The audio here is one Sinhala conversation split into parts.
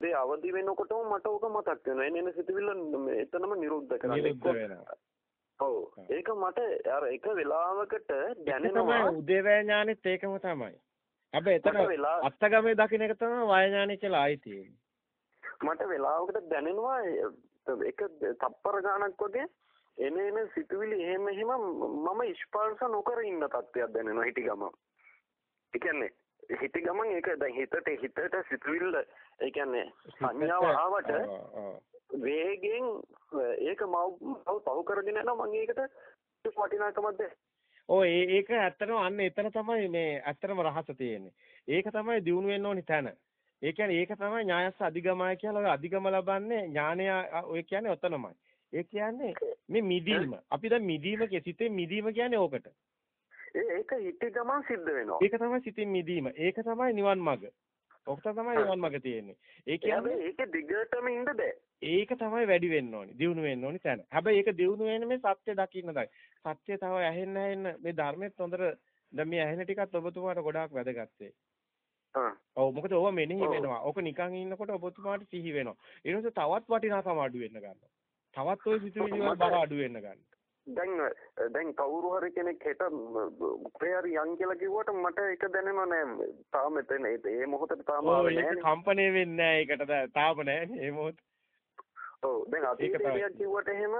ඒ අවදි වෙනකොටම මට ඕක මතක් වෙනවා. එන එන සිතුවිල්ල එතනම නිරුද්ධ කරන්න. ඔව්. ඒක මට අර එක වෙලාවකට දැනෙනවා. උදේවැය ඥානෙත් ඒකම තමයි. හැබැයි එතන අත්තගමේ දකින්න එක තමයි වාය ඥානෙ කියලා ආයි තියෙන්නේ. මට වෙලාවකට දැනෙනවා එක තප්පර ගාණක් වගේ එන එන සිතුවිලි එහෙම එහෙම මම ස්පර්ශ නොකර ඉන්න තත්ත්වයක් දැනෙනවා හිටි ගම. ඒ කියන්නේ හිටි ගමන් ඒක දැන් හිතට හිතට සිතුවිල්ල ඒ කියන්නේ සංඥාව ආවට වේගෙන් ඒක මව පහු කරගෙන යනවා මම ඒකට වටිනාකමක් දෙන්න. ඔව් ඒක ඇත්තටම අන්න එතන තමයි මේ ඇත්තටම රහස තියෙන්නේ. ඒක තමයි දිනු වෙන්න ඕනි තැන. ඒ කියන්නේ ඒක තමයි ඥායස්ස අධිගමය කියලා අධිගම ලබන්නේ ඥානය ඔය කියන්නේ ඔතනමයි. ඒ කියන්නේ මේ මිදීම. අපි දැන් මිදීම සිතේ මිදීම කියන්නේ ඕකට. ඒක හිතේ ගමන් සිද්ධ වෙනවා. ඒක තමයි සිතින් මිදීම. ඒක තමයි නිවන් මඟ. ඔක තමයි නිවන් මඟ තියෙන්නේ. ඒ කියන්නේ ඒක දිගටම ඉන්න බෑ. ඒක තමයි වැඩි වෙන්න ඕනි. දියුණු වෙන්න ඕනි තැන. හැබැයි ඒක දියුණු වෙන්නේ මේ සත්‍ය දකින්න තමයි. සත්‍ය තව ඇහෙන්න ඇහෙන්න මේ ධර්මෙත් හොඳට දැන් මේ ඇහෙන ටිකත් ඔබතුමාට ගොඩාක් වැදගත් වෙයි. ඔව් මොකද ඕව මෙනෙහි වෙනවා. ඕක නිකන් ඉන්නකොට ඔබතුමාට සිහි වෙනවා. ඊට පස්සේ තවත් වටිනාකම අඩු වෙන්න ගන්නවා. තවත් ওই සිතුවිලි වල බර අඩු වෙන්න ගන්නවා. දැන් දැන් කවුරු හරි කෙනෙක් හෙට ප්‍රේයර් යන් කියලා කිව්වට මට ඒක දැනෙම නෑ. තාම එතන ඒ මොහොතේ තාම ආවේ නෑ කම්පණය වෙන්නේ නෑ ඒකට තාම නෑ ඒ මොහොත. ඔව් දැන් අතීතයේ කිව්වට එහෙම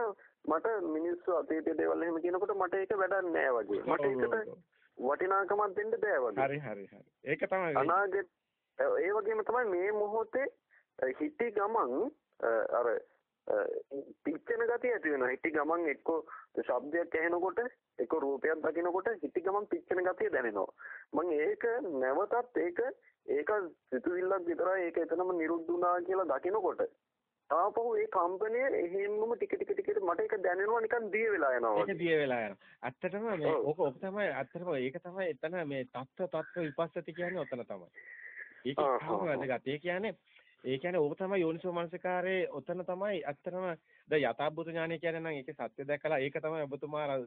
මට මිනිස්සු අතීතයේ දේවල් එහෙම කියනකොට මට ඒක වැඩක් නෑ වගේ. මට ඒකට වටිනාකමක් දෙන්න බෑ වගේ. හරි හරි හරි. ඒක තමයි අනාගත ඒ වගේම තමයි මේ මොහොතේ හිටි ගමන් අර පිච්චෙන ගතිය ඇති වෙනවා. හිටි ගමන් එක්ක ශබ්දයක් ඇහෙනකොට එක්ක රූපයක් දකිනකොට හිටි ගමන් පිච්චෙන ගතිය දැනෙනවා. මම ඒක නැවතත් ඒක ඒක සිතුවිල්ලක් විතරයි ඒක එතනම නිරුද්ධ වුණා කියලා දකිනකොට ආපහු ඒ කම්පණය එහෙම්මම ටික ටික ටික මට ඒක දැනෙනවා නිකන් දිය වෙලා යනවා ඒක දිය වෙලා යනවා. ඇත්තටම මේ ඕක ඕක තමයි ඇත්තටම ඒක තමයි එතන මේ තත්ත්ව තත්ත්ව විපස්සති කියන්නේ ඔතන තමයි. ඒක තමයි වැදගත්. ඒ කියන්නේ ඒ කියන්නේ ඕක තමයි යෝනිසෝ මනසකාරයේ ඔතන තමයි ඇත්තටම දැන් යථාභූත ඥානය කියන්නේ නම් ඒකේ සත්‍ය දැකලා ඒක තමයි ඔබතුමා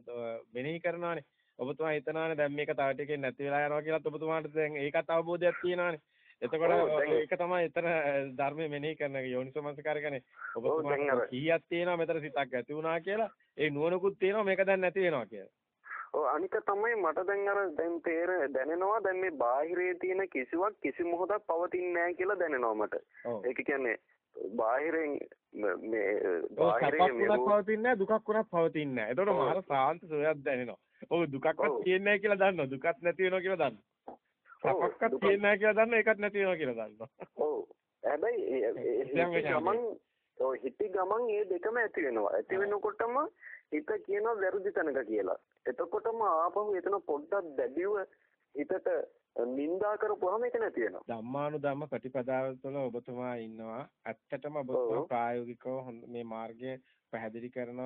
මෙනෙහි කරනවානේ. ඔබතුමා හිතනවානේ දැන් මේක තව ටිකකින් නැති වෙලා යනවා කියලාත් ඔබතුමාට දැන් ඒකත් අවබෝධයක් තියෙනවානේ. එතකොට ඒක තමයි එතන ධර්මයේ මෙනෙහි කරන යෝනිසෝ මනසකාරය කියන්නේ ඔබතුමාට කීයක් තියෙනවා මෙතන සිතක් ඇති වුණා කියලා ඒ නුවණකුත් තියෙනවා මේක දැන් නැති වෙනවා කියලා. ඔව් අනික තමයි මට දැන් අර දැන් තේර දැනෙනවා දැන් මේ බාහිරේ තියෙන කිසිවක් කිසි මොහොතක් පවතින්නේ නැහැ කියලා දැනෙනවා මට. ඒක කියන්නේ බාහිරෙන් මේ බාහිරෙන් මේ පවතින්නේ නැහැ දුකක් උනත් පවතින්නේ නැහැ. ඒතකොට මාර සාන්ත සෝයක් දැනෙනවා. ඔව් දුකක්වත් තියෙන්නේ නැහැ කියලා දන්නවා. දුකත් නැති වෙනවා කියලා දන්නවා. සපක්කත් තියෙන්නේ නැහැ කියලා දන්නවා. ඒකත් නැති වෙනවා කියලා දන්නවා. ඔව්. හැබැයි ගමන් ඔව් හිටි ගමන් මේ දෙකම ඇති වෙනවා. ඇති වෙනකොටම හිත කියනවා වැරදි තැනක කියලා. එතකොටම ආපහු එතන පොඩ්ඩක් දැඩිව හිතට නින්දා කරපුවාම ඒක නැති වෙනවා. ධම්මානුධම්ම ප්‍රතිපදාව තුළ ඔබතුමා ඉන්නවා. ඇත්තටම ඔබතුමා ප්‍රායෝගිකව මේ මාර්ගය පැහැදිලි කරන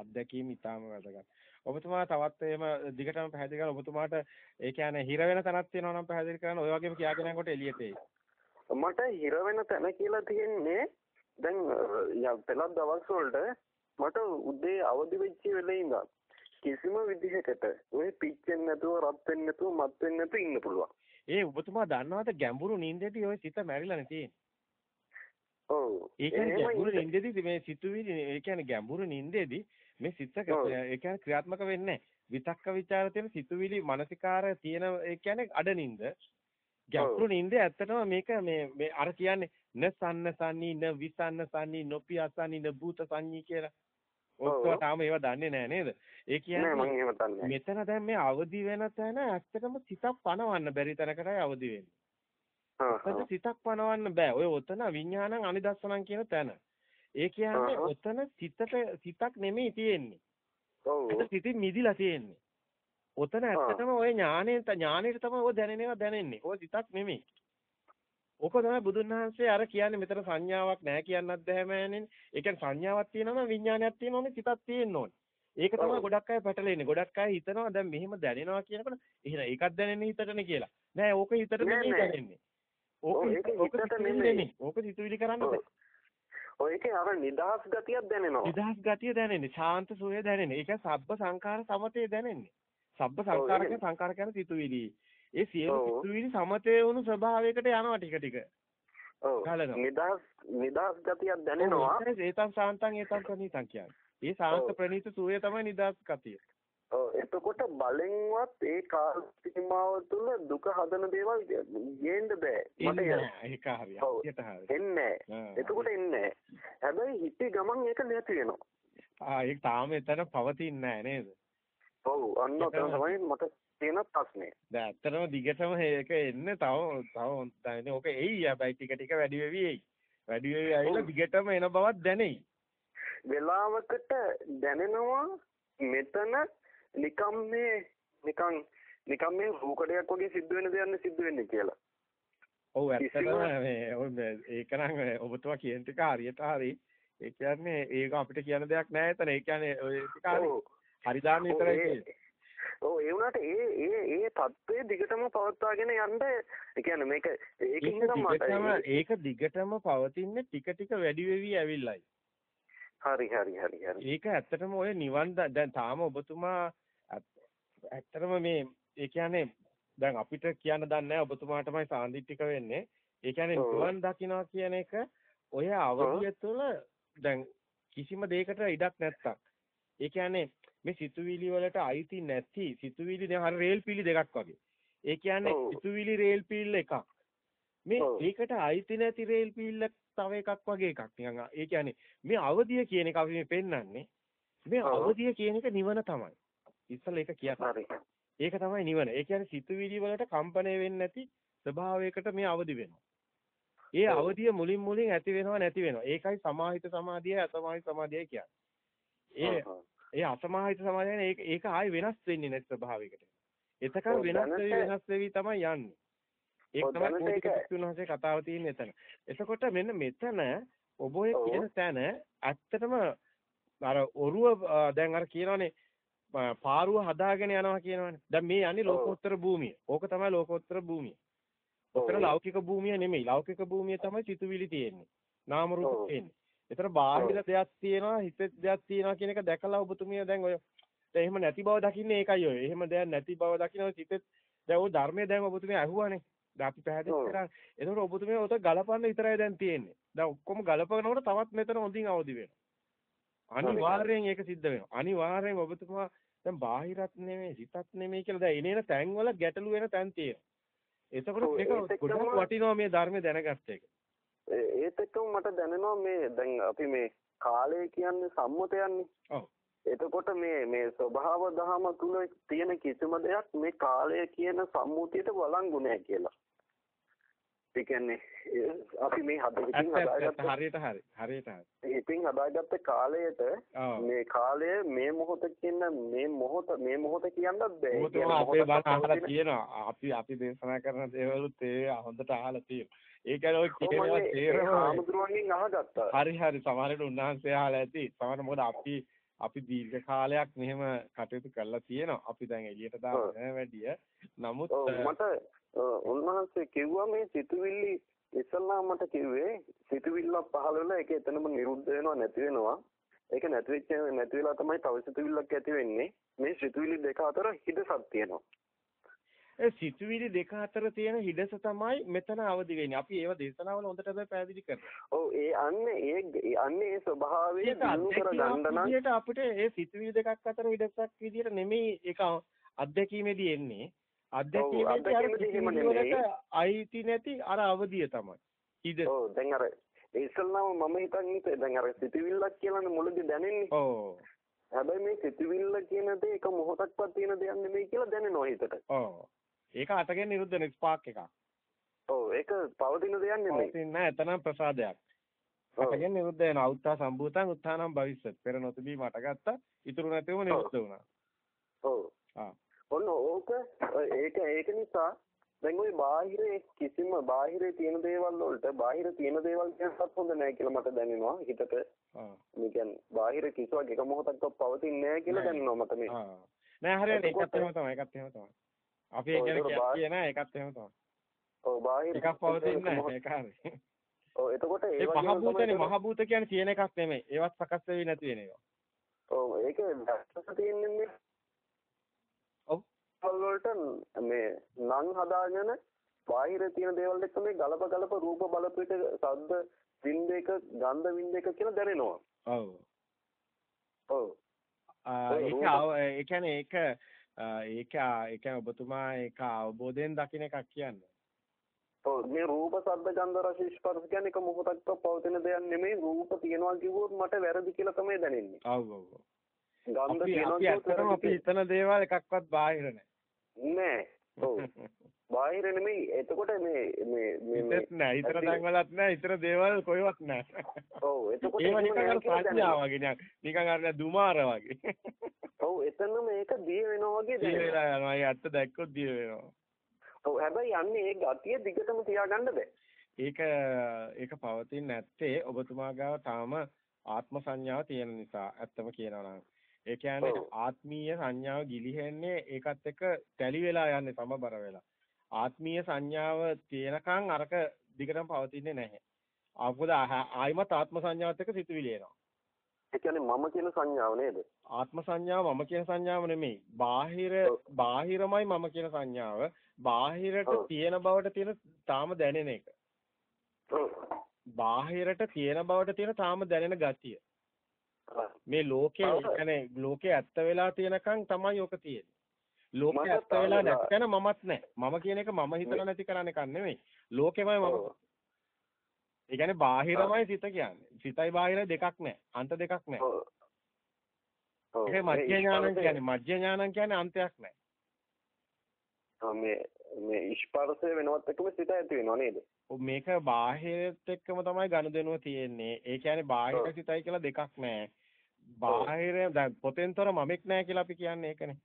අත්දැකීම් ඉතාම වැදගත්. ඔබතුමා තවත් එහෙම දිගටම පැහැදිලි කරලා ඔබතුමාට ඒ කියන්නේ හිර වෙන තැනක් තියෙනවා නම් පැහැදිලි කරන්න ඔය වගේම කියාගෙන යනකොට එළියට එයි. මට හිර වෙන තැන කියලා තියෙන්නේ දැන් පෙළක් දවස් වලට මට උදේ අවදි වෙච්ච වෙලේ ඉඳන් කිසිම විදිහකට ඔය පිච්චෙන්නේ නැතුව රත් වෙන්නේ නැතුව මත් වෙන්නේ නැතුව ඉන්න පුළුවන්. ඒ ඔබතුමා දන්නවද ගැඹුරු නිින්දේදී ඔය සිත මැරිලානේ තියෙන්නේ. ඔව්. ඒ කියන්නේ ගැඹුරු නිින්දේදී මේ සිතුවිලි ඒ කියන්නේ ගැඹුරු නිින්දේදී මේ සිත ඒ කියන්නේ ක්‍රියාත්මක වෙන්නේ විතක්ක ਵਿਚාර තියෙන සිතුවිලි මානසිකාර තියෙන ඒ කියන්නේ අඩ නිින්ද. ගැඹුරු නිින්දේ ඇත්තටම මේක මේ මේ අර කියන්නේ න සන්න න විසන්න සන්නී නොපියසන්නී න භූත සංඤී කියලා. ඔක්කොම තාම ඒවා දන්නේ නැහැ නේද? ඒ කියන්නේ මෙතන දැන් මේ අවදි වෙන තැන ඇත්තටම සිතක් පනවන්න බැරි තැනකටයි අවදි වෙන්නේ. සිතක් පනවන්න බෑ. ඔය ඔතන විඥානං අනිදස්සනං කියන තැන. ඒ කියන්නේ ඔතන සිතට සිතක් නෙමෙයි තියෙන්නේ. ඔව්. ඒක සිතින් මිදිලා තියෙන්නේ. ඔතන ඇත්තටම ඔය ඥාණයෙන් ඥාණයට තමයි ඔය දැනෙනවා දැනෙන්නේ. ඔය සිතක් නෙමෙයි. ඕක තමයි බුදුන් වහන්සේ අර කියන්නේ මෙතන සංඥාවක් නැහැ කියන්නත් බෑ මෑණෙනි. ඒ කියන්නේ සංඥාවක් තියෙනවම විඥානයක් තියෙනවනේ සිතක් තියෙන්න ඕනේ. ඒක තමයි ගොඩක් අය පැටලෙන්නේ. ගොඩක් අය හිතනවා දැන් මෙහෙම දැනෙනවා කියනකොට එහෙනම් ඒකත් දැනෙන්නේ හිතටනේ කියලා. නෑ ඕක හිතට නෙමෙයි දැනෙන්නේ. ඕක ඕක නෙමෙයි. ඕක සිතුවිලි කරන්න බෑ. ඔයකේ අර නිදහස් ගතියක් දැනෙනවා. නිදහස් ගතිය දැනෙන්නේ. ශාන්ත සෝය දැනෙන්නේ. ඒක සබ්බ සංඛාර සමතේ දැනෙන්නේ. සබ්බ සංඛාරක සංඛාර කියන්නේ සිතුවිලි. ඒ සියලු සිතුවිලි සමතේ වුණු ස්වභාවයකට යනවා ටික ටික. ඔව් ගලනවා. නිදහස් නිදහස් ගතියක් දැනෙනවා. ඒතම් සාන්තං ඒතම් ප්‍රණීතං කියන්නේ. ඒ සාන්ත. ප්‍රණීත සුවය තමයි නිදහස් ගතිය. ඔව් එතකොට බලෙන්වත් ඒ කාල සීමාව තුළ දුක හදන දේවල් ගේන්න බෑ. මට. ඒක. හරියට හරි. එන්නේ එතකොට එන්නේ. හැබැයි හිතේ ගමන් ඒක නැති වෙනවා. ආ ඒක තාම එතන පවතින්නේ නැහැ නේද? ඔව් අන්න ඔතන තමයි මට තියෙන ප්‍රශ්නේ. දැන් ඇත්තටම දිගටම ඒක එන්නේ තව තව දැන් ඕක එයි හැබැයි ටික ටික වැඩි වෙවි එයි. වැඩි වෙවි ඇවිල්ලා. දිගටම එන බවක් දැනෙයි. වෙලාවකට දැනෙනවා මෙතන නිකම් මේ නිකන් නිකම් මේ රූකඩයක් වගේ සිද්ධ වෙන දෙයක් සිද්ධ වෙන්නේ කියලා. ඔව් ඇත්තටම මේ ඔව් මේ- ඒක නම් ඔබතුමා කියන ටික හරියට හරි. ඒ කියන්නේ ඒක අපිට කියන දෙයක් නෑ එතන. ඒ කියන්නේ ඔය ටික හරි. ඔව්. හරි දාන්න ඔව්, විතරයි ඒ- කියන්නේ. ඔව් ඒ වුණාට ඒ ඒ ඒ தત્ත්වය දිගටම පවත්වාගෙන යන්න ඒ කියන්නේ මේක ඒකින් ඒක නම් මට ඒක දිගටම පවතින්නේ ටික ටික වැඩි වෙවි ඇවිල්ලායි. හරි හරි හරි හරි. ඒක ඇත්තටම ඔය නිවන් දැන් තාම ඔබතුමා ඇත්- ඇත්තටම මේ ඒ කියන්නේ දැන් අපිට කියන්න දන්නේ නැහැ ඔබතුමාටමයි සාන්දිටික වෙන්නේ. ඒ කියන්නේ. නිවන් දකින්නවා කියන එක ඔය අවධිය තුළ දැන් කිසිම දෙයකට ඉඩක් නැත්තම්. ඒ කියන්නේ මේ සිතුවිලි වලට අයිති නැති සිතුවිලි දැන් හරිය රේල් පීලි දෙකක් වගේ. ඒ කියන්නේ. සිතුවිලි රේල් පීල් එකක්. මේ. ඒකට අයිති නැති රේල් පීල්ල තව එකක් වගේ එකක් නිකන් ඒ කියන්නේ මේ අවදිය කියන එක අපි මේ පෙන්වන්නේ මේ. අවදිය කියන එක නිවන තමයි ඉස්සෙල්ලා ඒක කියන්නේ හරි. ඒක තමයි නිවන ඒ කියන්නේ සිතුවිලි වලට කම්පණය වෙන්නේ නැති ස්වභාවයකට මේ අවදි වෙනවා ඒ. අවදිය මුලින් මුලින් ඇති වෙනවා නැති වෙනවා ඒකයි සමාහිත සමාධියයි අසමාහිත සමාධියයි කියන්නේ ඒ. ඒ අසමාහිත සමාධිය ඒක ඒක ආයි වෙනස් වෙන්නේ නැති ස්වභාවයකට එතකන් වෙනස් වෙවි වෙනස් වෙවි තමයි යන්නේ ඒක තමයි දැනට කෝටික ඒක- පිටුනහසේ කතාව තියෙන්නේ එතන. එතකොට මෙන්න මෙතන ඔබ ඔය. කියන තැන ඇත්තටම අර ඔරුව දැන් අර කියනවනේ පාරුව හදාගෙන යනවා කියනවනේ. දැන් මේ යන්නේ. ලෝකෝත්තර භූමිය. ඕක තමයි ලෝකෝත්තර භූමිය. ඔතන. ලෞකික භූමිය නෙමෙයි. ලෞකික භූමිය තමයි සිතුවිලි තියෙන්නේ. නාම රූප. තියෙන්නේ. ඒතර බාහිර. දෙයක් තියෙනවා, හිත දෙයක් තියෙනවා කියන එක දැකලා ඔබතුමිය දැන් ඔය දැන් එහෙම නැති බව දකින්නේ ඒකයි ඔය. එහෙම දෙයක් නැති බව දකින්න සිතේ දැන් ඔය ධර්මයේ දැන් ඔබතුමිය අහුවානේ. දැන් අපි පැහැදිලි. කරා. ඒතකොට ඔබතුමිය උත ගලපන්න විතරයි දැන් තියෙන්නේ. දැන් ඔක්කොම ගලපනකොට තවත් මෙතන හොඳින් අවදි වෙනවා. අනිවාර්යෙන් ඒක සිද්ධ වෙනවා. අනිවාර්යෙන් ඔබතුමා දැන් බාහිරත් නෙමෙයි, සිතත් නෙමෙයි කියලා දැන් එනේන තැන්වල ගැටලු වෙන තැන් තියෙනවා. එතකොට එක්කම- ගොඩක් වටිනවා මේ ධර්මය දැනගත්ත එක. ඒත් එක්කම මට දැනෙනවා මේ දැන් අපි මේ කාලය කියන්නේ සම්මතයන්නේ. ඔව්. එතකොට මේ මේ ස්වභාව දහම තුල තියෙන කිසිම දෙයක් මේ කාලය කියන සම්මුතියට වළංගු නැහැ කියලා. ඒ කියන්නේ අපි මේ හද හිතින් ඇත්ත ඇත්ත හදාගත්ත හරියට හරි. හරියට හරි. හිතින් හදාගත්ත කාලයට. මේ කාලය මේ මොහොත කියන මේ මොහොත මේ මොහොත කියන්නත් බෑ. ඔබතුමා අපේ බණ අහලා තියෙනවා. අපි අපි දේශනා කරන දේවලුත් ඒ හොඳට අහලා තියෙනවා. ඒ කියන්නේ ඔය කියනවා තේරෙනවා. හාමුදුරුවන්ගෙන් අහගත්තා. හරි හරි සමහරවිට උන්වහන්සේ අහලා ඇති. සමහර මොකද අපි අපි දීර්ඝ කාලයක් මෙහෙම කටයුතු කරලා තියෙනවා. අපි දැන් එළියට දාන්න වැඩිය. නමුත් මට උන්වහන්සේ කිව්වා මේ සිතුවිලි ඉස්සල්ලා මට කිව්වේ සිතුවිල්ලක් පහළ වෙලා ඒක එතනම නිරුද්ධ වෙනවා නැති වෙනවා. ඒක නැති වෙච්ච නැති වෙලා තමයි තව සිතුවිල්ලක් ඇති වෙන්නේ. මේ සිතුවිලි දෙක අතර හිඩසක් තියෙනවා. සිතුවිලි දෙක අතර තියෙන හිඩස තමයි මෙතන අවදි වෙන්නේ. අපි ඒව දේශනාවල හොඳට හැබැයි පැහැදිලි කරනවා. ඔව් ඒ අන්නේ ඒ අන්නේ ඒ ස්වභාවය දිනු කර ගන්න නම් අපිට ඒ සිතුවිලි දෙකක් අතර හිඩසක් විදියට නෙමෙයි ඒක අත්දැකීමේදී එන්නේ. අත්දැකීමේදී අයිති නැති අර අවදිය තමයි. හිඩස. ඔව් දැන් අර ඉස්සල්ලාම මම හිතන්නේ දැන් අර සිතුවිල්ලක් කියලානේ මුලදී දැනෙන්නේ. ඔව්. හැබැයි මේ සිතුවිල්ල කියන දේ එක මොහොතක්වත් තියෙන දෙයක් නෙමෙයි කියලා දැනෙනවා හිතට. ඔව්. ඒක අතගෙන නිරුද්ධ වෙන ස්පාක් එකක්. ඔව් ඒක පවතින දෙයක් නෙමෙයි. පවතින්නේ නැහැ. එතනම් ප්‍රසාදයක්. අතගෙන නිරුද්ධ වෙනවා. උත්තා සම්භූතං උත්තානම් භවිස්සත්. පෙර නොතිබී මටගත්තා. ඉතුරු නැතිවම නිරුද්ධ වුණා. ඔව්. ආ. ඔන්න ඕක ඒක ඒක නිසා දැන් ওই බාහිරේ කිසිම බාහිරේ තියෙන දේවල් වලට බාහිර තියෙන දේවල් කියනවත් හොඳ නැහැ කියලා මට දැනෙනවා හිතට. ආ. මේ කියන්නේ බාහිර කිසිවක් එක මොහොතක්වත් පවතින්නේ නැහැ කියලා. දැනෙනවා මට මේ. නෑ හරියට ඒකත් එහෙම තමයි. ඒකත් එහෙම තමයි. අපි ඒ බා- කියන ඒකත් එහෙම තමයි. ඔව් බාහිර එකක් පවතින්නේ නැහැ. ඒක හරි. ඔව් එතකොට ඒ වගේම මහ භූතනේ මහ භූත කියන්නේ තියෙන එකක් නෙමෙයි. ඒවත් සකස් වෙවි නැති වෙන ඒවා. ඔව් ඒක දැක්කම තියෙන්නේ ඔව්. වල වලට මේ නම් හදාගෙන බාහිර තියෙන දේවල් එක්ක මේ ගලප ගලප රූප බලපිට ශබ්ද වින්ද එක ගන්ධ වින්ද එක කියලා දැනෙනවා. ඔව්. ඔව්. ඒක ඒ කියන්නේ ඒක ඒක ඒ කියන්නේ ඔබතුමා ඒක අවබෝධයෙන් දකින්න එකක් කියන්නේ. ඔව් මේ රූප ශබ්ද ගන්ධ රස ස්පර්ශ කියන්නේ එක මොහොතක් පවතින දෙයක් නෙමෙයි රූප තියනවා කිව්වොත් මට වැරදි කියලා තමයි දැනෙන්නේ. ඔව් ඔව්. ගන්ධ තියනවා කිව්වොත් අපි හිතන දේවල් එකක්වත් බාහිර නැහැ. නෑ. ඔව්. බාහිර නෙමෙයි. එතකොට මේ මේ මේ නෑ. ඊතර තැන්වලත් නෑ. ඊතර දේවල් කොහෙවත් නෑ. ඔව්. එතකොට ඒව නිකන් අර සංඥා වගේ නිකන් අර දුමාර වගේ. ඔව්. එතන මේක දිය වෙනවා වගේ දිය වෙලා යනවා. ඒ අත්ත දැක්කොත් දිය වෙනවා. ඔව්. හැබැයි යන්නේ ඒ ගතිය දිගටම තියාගන්න බෑ. ඒක ඒක පවතින්නේ නැත්තේ ඔබතුමා ගාව තාම ආත්ම සංඥාව තියෙන නිසා. ඇත්තම කියනවා නම්. ඒ කියන්නේ ආත්මීය සංඥාව ගිලිහෙන්නේ ඒකත් එක්ක තැලි වෙලා යන්නේ සමබර වෙලා. ආත්මීය සංඥාව තියෙනකන් අරක දිගටම පවතින්නේ නැහැ. ආපොද ආයිමත් ආත්ම සංඥාවත් එක්ක සිතුවිලි එනවා. ඒ කියන්නේ මම කියන සංඥාව නේද? ආත්ම සංඥාව මම කියන සංඥාව නෙමෙයි. බාහිර බාහිරමයි මම කියන සංඥාව. බාහිරට තියෙන බවට තියෙන තාම දැනෙන එක. බාහිරට තියෙන බවට තියෙන තාම දැනෙන ගතිය. මේ ලෝකේ يعني ලෝකේ ඇත්ත වෙලා තියෙනකන් තමයි ඔක තියෙන්නේ. ලෝකේ ඇත්ත වෙලා නැති තැන මමත් නැහැ. මම කියන එක මම හිතලා නැති කරන්න එකක් නෙමෙයි. ලෝකෙමයි මම. ඒ කියන්නේ බාහිරමයි සිත කියන්නේ. සිතයි බාහිරයි දෙකක් නැහැ. අන්ත දෙකක් නැහැ. ඒක මධ්‍ය ඥානං කියන්නේ මධ්‍ය ඥානං කියන්නේ අන්තයක් නැහැ. මේ මේ ස්පර්ශය වෙනවත් එක්කම සිත ඇති වෙනව නේද? මේක බාහිරත් එක්කම තමයි ගනුදෙනුව තියෙන්නේ. ඒ කියන්නේ බාහිර සිතයි කියලා දෙකක් නැහැ. බාහිර දැන් පොතෙන්තර මමෙක් නැහැ කියලා අපි කියන්නේ ඒකනේ.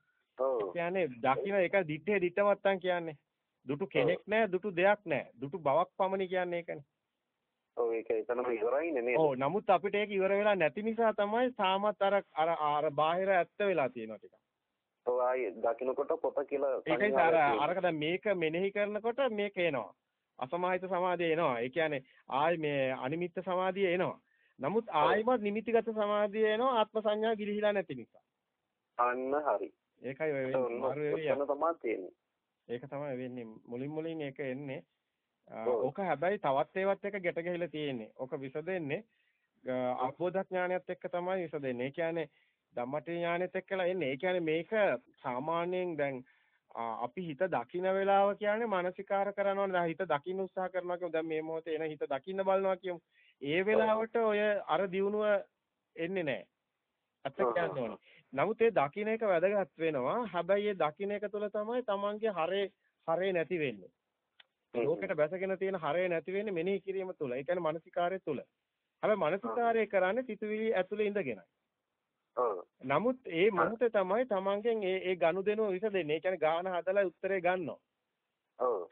කියන්නේ දකින්න ඒක දිත්තේ දිත්තවත්තන් කියන්නේ. දුටු කෙනෙක් නැහැ, දුටු දෙයක් නැහැ. දුටු බවක් පමණි කියන්නේ ඒකනේ. ඔව් ඒක එතනම ඉවරයිනේ නේද? ඔව් නමුත් අපිට ඒක ඉවර වෙලා නැති නිසා තමයි සාමත් අර අර බාහිර ඇත්ත වෙලා තියෙනවා ටික. ආයි දකින්නකොට පොත කියලා ඒකයි අර අරක දැන් මේක මෙනෙහි කරනකොට මේක එනවා. අසමාහිත සමාධිය එනවා. ඒ කියන්නේ ආයි මේ අනිමිත්ත සමාධිය එනවා. නමුත් ආයිමත් නිමිතිගත සමාධිය එනවා ආත්ම සංඥා ගිලිහිලා නැති නිසා. අන්න හරි. ඒකයි ඔය වෙන්නේ. ඒක තමයි වෙන්නේ. මුලින් මුලින් ඒක එන්නේ. ඕක හැබැයි තවත් ඒවත් එක ගැට ගැහිලා තියෙන්නේ. ඕක විසදෙන්නේ අවබෝධ ඥානයත් එක්ක තමයි විසදෙන්නේ. ඒ කියන්නේ ධම්මටි ඥානෙත් එක්කලා එන්නේ. ඒ කියන්නේ මේක සාමාන්‍යයෙන් දැන් අපි හිත දකින්න වෙලාව කියන්නේ මානසිකාර කරනවා හිත දකින්න උත්සාහ කරනවා කියමු දැන් මේ මොහොතේ එන හිත දකින්න බලනවා කියමු ඒ වෙලාවට ඔය අර දියුණුව එන්නේ නැහැ අත්ත කියන්න ඕනේ නමුත් ඒ දකින්න එක වැදගත් වෙනවා. හැබැයි ඒ දකින්න එක තුළ තමයි Tamange හරේ හරේ නැති වෙන්නේ. ලෝකෙට බැසගෙන තියෙන හරේ නැති වෙන්නේ මෙනෙහි කිරීම තුළ. ඒ කියන්නේ මානසිකාරය තුළ. හැබැයි මානසිකාරය කරන්නේ සිතුවිලි ඇතුලේ ඉඳගෙනයි. නමුත් ඒ මොහොතේ තමයි Tamanගෙන් ඒ ඒ ගනුදෙනුව විසදෙන්නේ. ඒ කියන්නේ ගාන හදලා උත්තරේ ගන්නවා.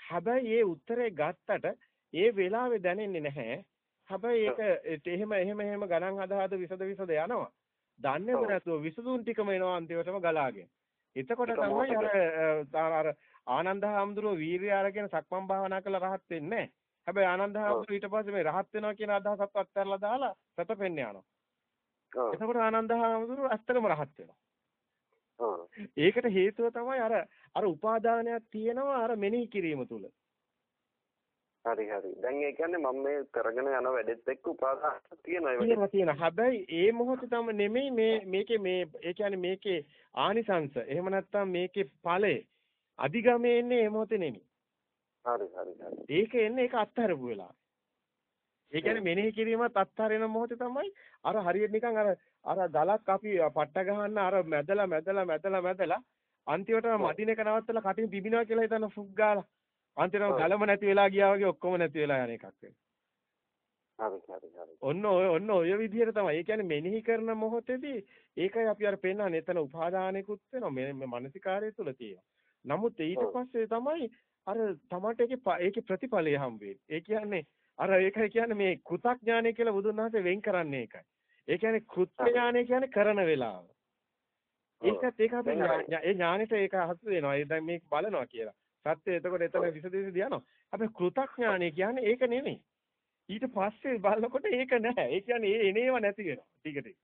හැබැයි ඒ උත්තරේ ගත්තට ඒ වෙලාවේ දැනෙන්නේ නැහැ. හැබැයි ඒක එහෙම එහෙම එහෙම ගණන් හදා හද විසද විසද යනවා. දන්නේම නැතුව විසඳුම් ටිකම එනවා අන්තිමටම ගලාගෙන. එතකොට තමයි අර අර ආනන්ද හාමුදුරුවෝ වීරිය අරගෙන සක්මන් භාවනා කළා රහත් වෙන්නේ නැහැ. හැබැයි ආනන්ද හාමුදුරුවෝ ඊට පස්සේ මේ රහත් වෙනවා කියන අදහසත් අත්හැරලා දාලා සතපෙන්න යනවා. එතකොට ආනන්ද හාමුදුරුවෝ ඇත්තටම රහත් වෙනවා. ඒකට හේතුව තමයි අර අර උපාදානයක් තියෙනවා අර මෙනෙහි කිරීම තුල. හරි හරි. දැන් ඒ කියන්නේ මම මේ කරගෙන යන වැඩෙත් එක්ක උපාදාන තියෙනවා ඒ තියෙනවා තියෙනවා. හැබැයි ඒ මොහොතේ තම නෙමෙයි මේ මේකේ මේ ඒ කියන්නේ මේකේ ආනිසංශ. එහෙම නැත්නම් මේකේ ඵලය අධිගමේ එන්නේ ඒ මොහොතේ නෙමෙයි. හරි හරි හරි. ඒක එන්නේ ඒක අත්හැරපු වෙලාව. ඒ කියන්නේ මෙනෙහි කිරීමත් අත්හරින මොහොතේ තමයි අර හරියට නිකන් අර අර ගලක් අපි පට්ට ගහන්න අර මැදලා මැදලා මැදලා මැදලා අන්තිමට මදින එක නවත්තලා කටින් බිබිනවා කියලා හිතන ෆුක් ගාලා අන්තිමට ගලම නැති වෙලා ගියා වගේ ඔක්කොම නැති වෙලා යන එකක්. ඔන්න ඔය ඔන්න ඔය විදිහට තමයි. ඒ කියන්නේ මෙනෙහි කරන මොහොතේදී ඒකයි අපි අර පෙන්නන්නේ එතන උපාදානෙකුත් වෙනවා. මේ මානසිකාරය තුල තියෙනවා. නමුත් ඊට පස්සේ තමයි අර තමන්ට ඒකේ ඒකේ ප්‍රතිඵලය හම්බ ඒ කියන්නේ අර ඒකයි කියන්නේ මේ කෘතඥානය කියලා බුදුන් වහන්සේ වෙන් කරන්නේ ඒකයි. ඒ කියන්නේ කෘත්ඥානය කියන්නේ කරන වෙලාව. ඒකත් ඒක අපි ඒ ඥානෙට ඒක හසු වෙනවා. ඒ දැන් මේක බලනවා කියලා. සත්‍ය එතකොට එතන විසදෙස දියනවා. හැබැයි කෘතඥානය කියන්නේ ඒක නෙමෙයි. ඊට පස්සේ බලනකොට ඒක නැහැ. ඒ කියන්නේ ඒ එනේව නැති වෙනවා. ටික ටික.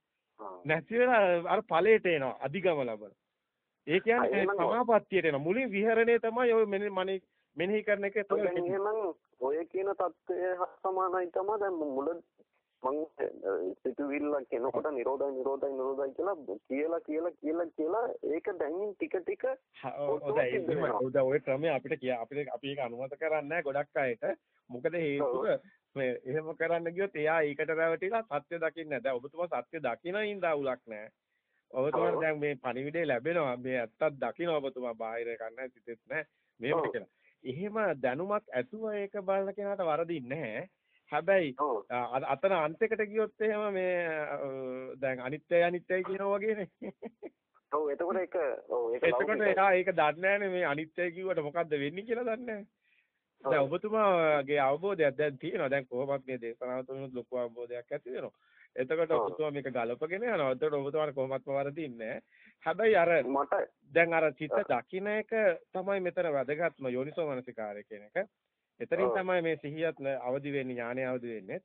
නැති වෙලා අර ඵලයට එනවා. අධිගම ලබන. ඒ කියන්නේ සමාපත්තියට එනවා. මුලින් විහරණය තමයි ඔය මනේ මෙනෙහි කරන එක එහෙනම් ඔය කියන தත්ත්වය සමානයි තමයි දැන් මුල මං සිතුවිල්ලක් එනකොට නිරෝධයි නිරෝධයි නිරෝධයි කියලා කියලා කියලා කියලා කියලා ඒක දැන් ටික ටික ඔද ඔය ක්‍රමය අපිට කිය අපිට අපි ඒක අනුමත කරන්නේ ගොඩක් අයට මොකද හේතුව මේ එහෙම කරන්න ගියොත් එයා ඒකට රැවටිලා සත්‍ය දකින්නේ නැහැ. ඔබතුමා සත්‍ය දකින ඉඳා උලක් නැහැ. ඔබතුමාට දැන් මේ පණිවිඩය ලැබෙනවා. මේ ඇත්තක් දකින්න ඔබතුමා බාහිර කන්නේ සිතෙත් නැහැ. මේවට කියලා. එහෙම දැනුමක් ඇතුව ඒක බලන කෙනාට වරදින්නේ නැහැ. හැබැයි අතන අන්තයකට ගියොත් එහෙම මේ දැන් අනිත්‍යයි අනිත්‍යයි කියනවා වගේනේ. ඔව් එතකොට ඒක ඔව් ඒක එතකොට එයා ඒක දන්නේ නැහැ මේ අනිත්‍යයි කිව්වට මොකද්ද වෙන්නේ කියලා දන්නේ නැහැ. දැන් ඔබතුමාගේ අවබෝධයක් දැන් තියෙනවා. දැන් කොහොමත් මේ දේශනාව තුළින් ලොකු අවබෝධයක් ඇති වෙනවා. එතකොට ඔබතුමා මේක ගලපගෙන යනවා. එතකොට ඔබතුමාට කොහොමත්ම වරදින්නේ හැබැයි අර මට දැන් අර චිත්ත දකින්න එක තමයි මෙතන වැදගත්ම යෝනිසෝ මනසිකාරය කියන එක. එතනින් තමයි මේ සිහියත් අවදි වෙන්නේ ඥානය අවදි වෙන්නේ.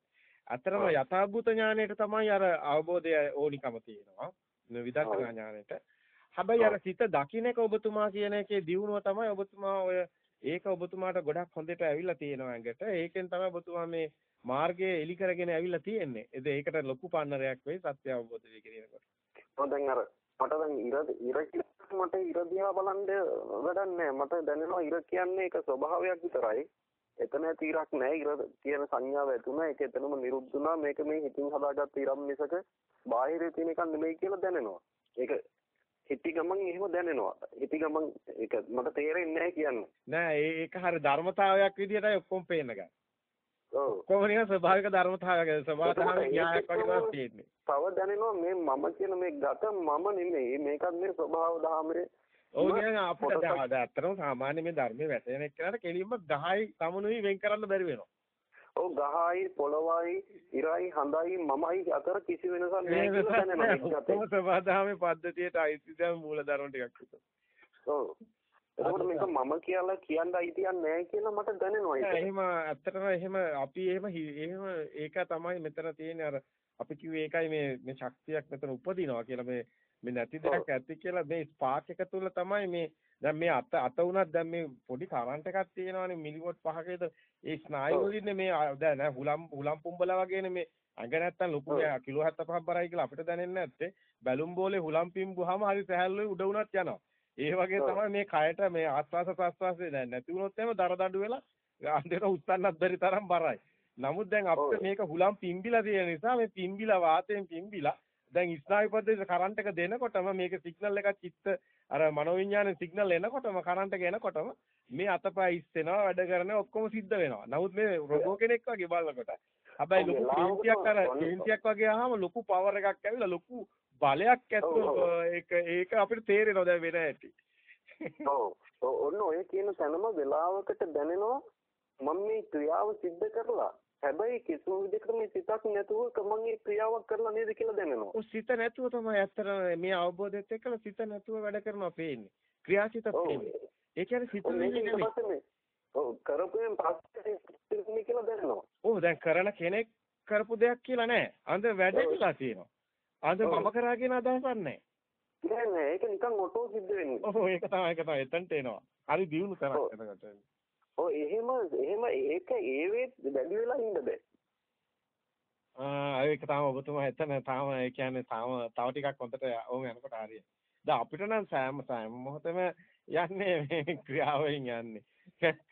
අතරම යථාභූත ඥානයට තමයි අර අවබෝධය ඕනිකම තියෙනවා. විදර්ශනා ඥානයට. හැබැයි අර සිත දකින්න එක ඔබතුමා කියන එකේ දියුණුව තමයි ඔබතුමා ඔය ඒක ඔබතුමාට ගොඩක් හොඳට ඇවිල්ලා තියෙනවා ඇඟට. ඒකෙන් තමයි ඔබතුමා මේ මාර්ගය එලි කරගෙන ඇවිල්ලා තියෙන්නේ. ඉතින් ඒකට ලොකු පන්නරයක් වෙයි සත්‍ය අවබෝධ වෙයි කියනකොට. මම දැන් අර මට දැන් ඉර ඉර මට ඉර දිහා බලන්න වැඩක් නැහැ. මට දැනෙනවා ඉර කියන්නේ ඒක ස්වභාවයක් විතරයි. එතන తీරක් නැහැ. ඉර කියන සංඥාව ඇතුණා. ඒක එතනම නිරුද්ධ වුණා. මේක මේ හිතින් හදාගත්ත ඉරම් මිසක බාහිරේ තියෙන එකක් නෙමෙයි කියලා දැනෙනවා. ඒක හිටි ගමන් එහෙම දැනෙනවා. හිටි ගමන් ඒක මට තේරෙන්නේ නැහැ කියන්නේ. නෑ ඒක හරිය ධර්මතාවයක් විදිහටයි ඔක්කොම පේන්න ගන්න. ඔව්. ස්වභාවික ධර්මතාවයක් ස්වභාවික න්‍යායක් වගේ තියෙන්නේ. තව දැනෙනවා මේ මම කියන මේ ගත මම නෙමෙයි මේකත් මේ ස්වභාව දහමේ ඔව් කියන්නේ අපිට අත්‍තරම සාමාන්‍ය මේ ධර්මයේ වැටෙන එක්කනට කෙලින්ම 10යි සමුනුයි වෙන් කරන්න බැරි වෙනවා. ඔව් ගහයි පොළොවයි ඉරයි හඳයි මමයි අතර කිසි වෙනසක් නැහැ කියලා දැනෙනවා. ඔක්කොම සබදාමේ පද්ධතියට අයිති දැන් මූල ධර්ම ටිකක් විතර. ඔව්. එතකොට මේක මම කියලා කියන්න අයිතියක් නැහැ කියලා මට දැනෙනවා ඒක. එහෙම ඇත්තටම එහෙම අපි එහෙම එහෙම ඒක තමයි මෙතන තියෙන්නේ. අර අපි කිව්වේ ඒකයි මේ මේ ශක්තියක් මෙතන උපදිනවා කියලා. මේ මේ නැති දෙයක් ඇති කියලා මේ ස්පාක් එක තුල තමයි මේ දැන් මේ අත අත උනත් දැන් මේ පොඩි කරන්ට් එකක් තියෙනවානේ මිලිවොට් 5කේද ඒ ස්නායු වලින්නේ මේ දැන් නෑ හුලම් හුලම් පුම්බලා වගේනේ මේ ඇඟ නැත්තම් ලොකු කිලෝ 75ක් බරයි කියලා අපිට දැනෙන්නේ නැත්තේ. බැලුම් බෝලේ හුලම් පිම්බුවාම හරි සහැල්ලුයි උඩ උනත් යනවා ඒ වගේ තමයි මේ කයට මේ ආස්වාස ප්‍රස්වාසයේ දැන් නැති වුණොත් එහෙම දර දඬු වෙලා අන්දේට උස්සන්නත් බැරි තරම් බරයි. නමුත් දැන් අපිට මේක හුලම් පිම්බිලා තියෙන නිසා මේ පිම්බිලා වාතයෙන් පිම්බිලා දැන් ස්නායු පද්ධතියේ කරන්ට් එක දෙනකොටම මේක සිග්නල් එකක් චිත්ත අර මනෝවිඤ්ඤාණය සිග්නල් එනකොටම කරන්ට් එක එනකොටම මේ අතපය ඉස්සෙනවා වැඩ කරන ඔක්කොම සිද්ධ වෙනවා. නමුත් මේ රොබෝ කෙනෙක් වගේ බලනකොට. හැබැයි ලොකු කේන්තියක් අර කේන්තියක් වගේ ආවම ලොකු පවර් එකක් ඇවිල්ලා ලොකු බලයක් ඇතුව ඒක ඒක අපිට තේරෙනවා දැන් වෙන ඇති. ඔව්. ඔන්න ඔය කියන තැනම වෙලාවකට දැනෙනවා මම මේ ක්‍රියාව සිද්ධ කරලා හැබැයි කිසිම විදිහකට මේ සිතක් නැතුව මම මේ ක්‍රියාවක් කරලා නේද කියලා දැනෙනවා. ඔව් සිත නැතුව තමයි ඇත්තට මේ අවබෝධයත් එක්කලා සිත නැතුව වැඩ කරනවා පේන්නේ. ක්‍රියාසිත පේන්නේ. ඒ කියන්නේ සිත නෙමෙයි. ඔව් කරපුවෙන් පස්සේ ඉන්නේ කියලා දැනෙනවා. ඔව් දැන් කරන කෙනෙක් කරපු දෙයක් කියලා නෑ. අන්ද වැඩේලා තියෙනවා. අන්ද මම කරා කියන අදහසක් නෑ. නෑ ඒක නිකන් ඔටෝ සිද්ධ වෙන්නේ. ඔව් ඒක තමයි ඒක තමයි එතනට එනවා. හරි දියුණු කරක් එතකට. ඔය එහෙම එහෙම ඒක ඒ වෙත් වැඩි වෙලා ඉන්න බෑ. ආ ඒක තාම ඔබතුමා එතන තාම ඒ කියන්නේ තාම තව ටිකක් හොඳට ඕම යනකොට හරියට. දැන් අපිට නම් සෑම සෑම මොහොතෙම යන්නේ මේ ක්‍රියාවෙන් යන්නේ.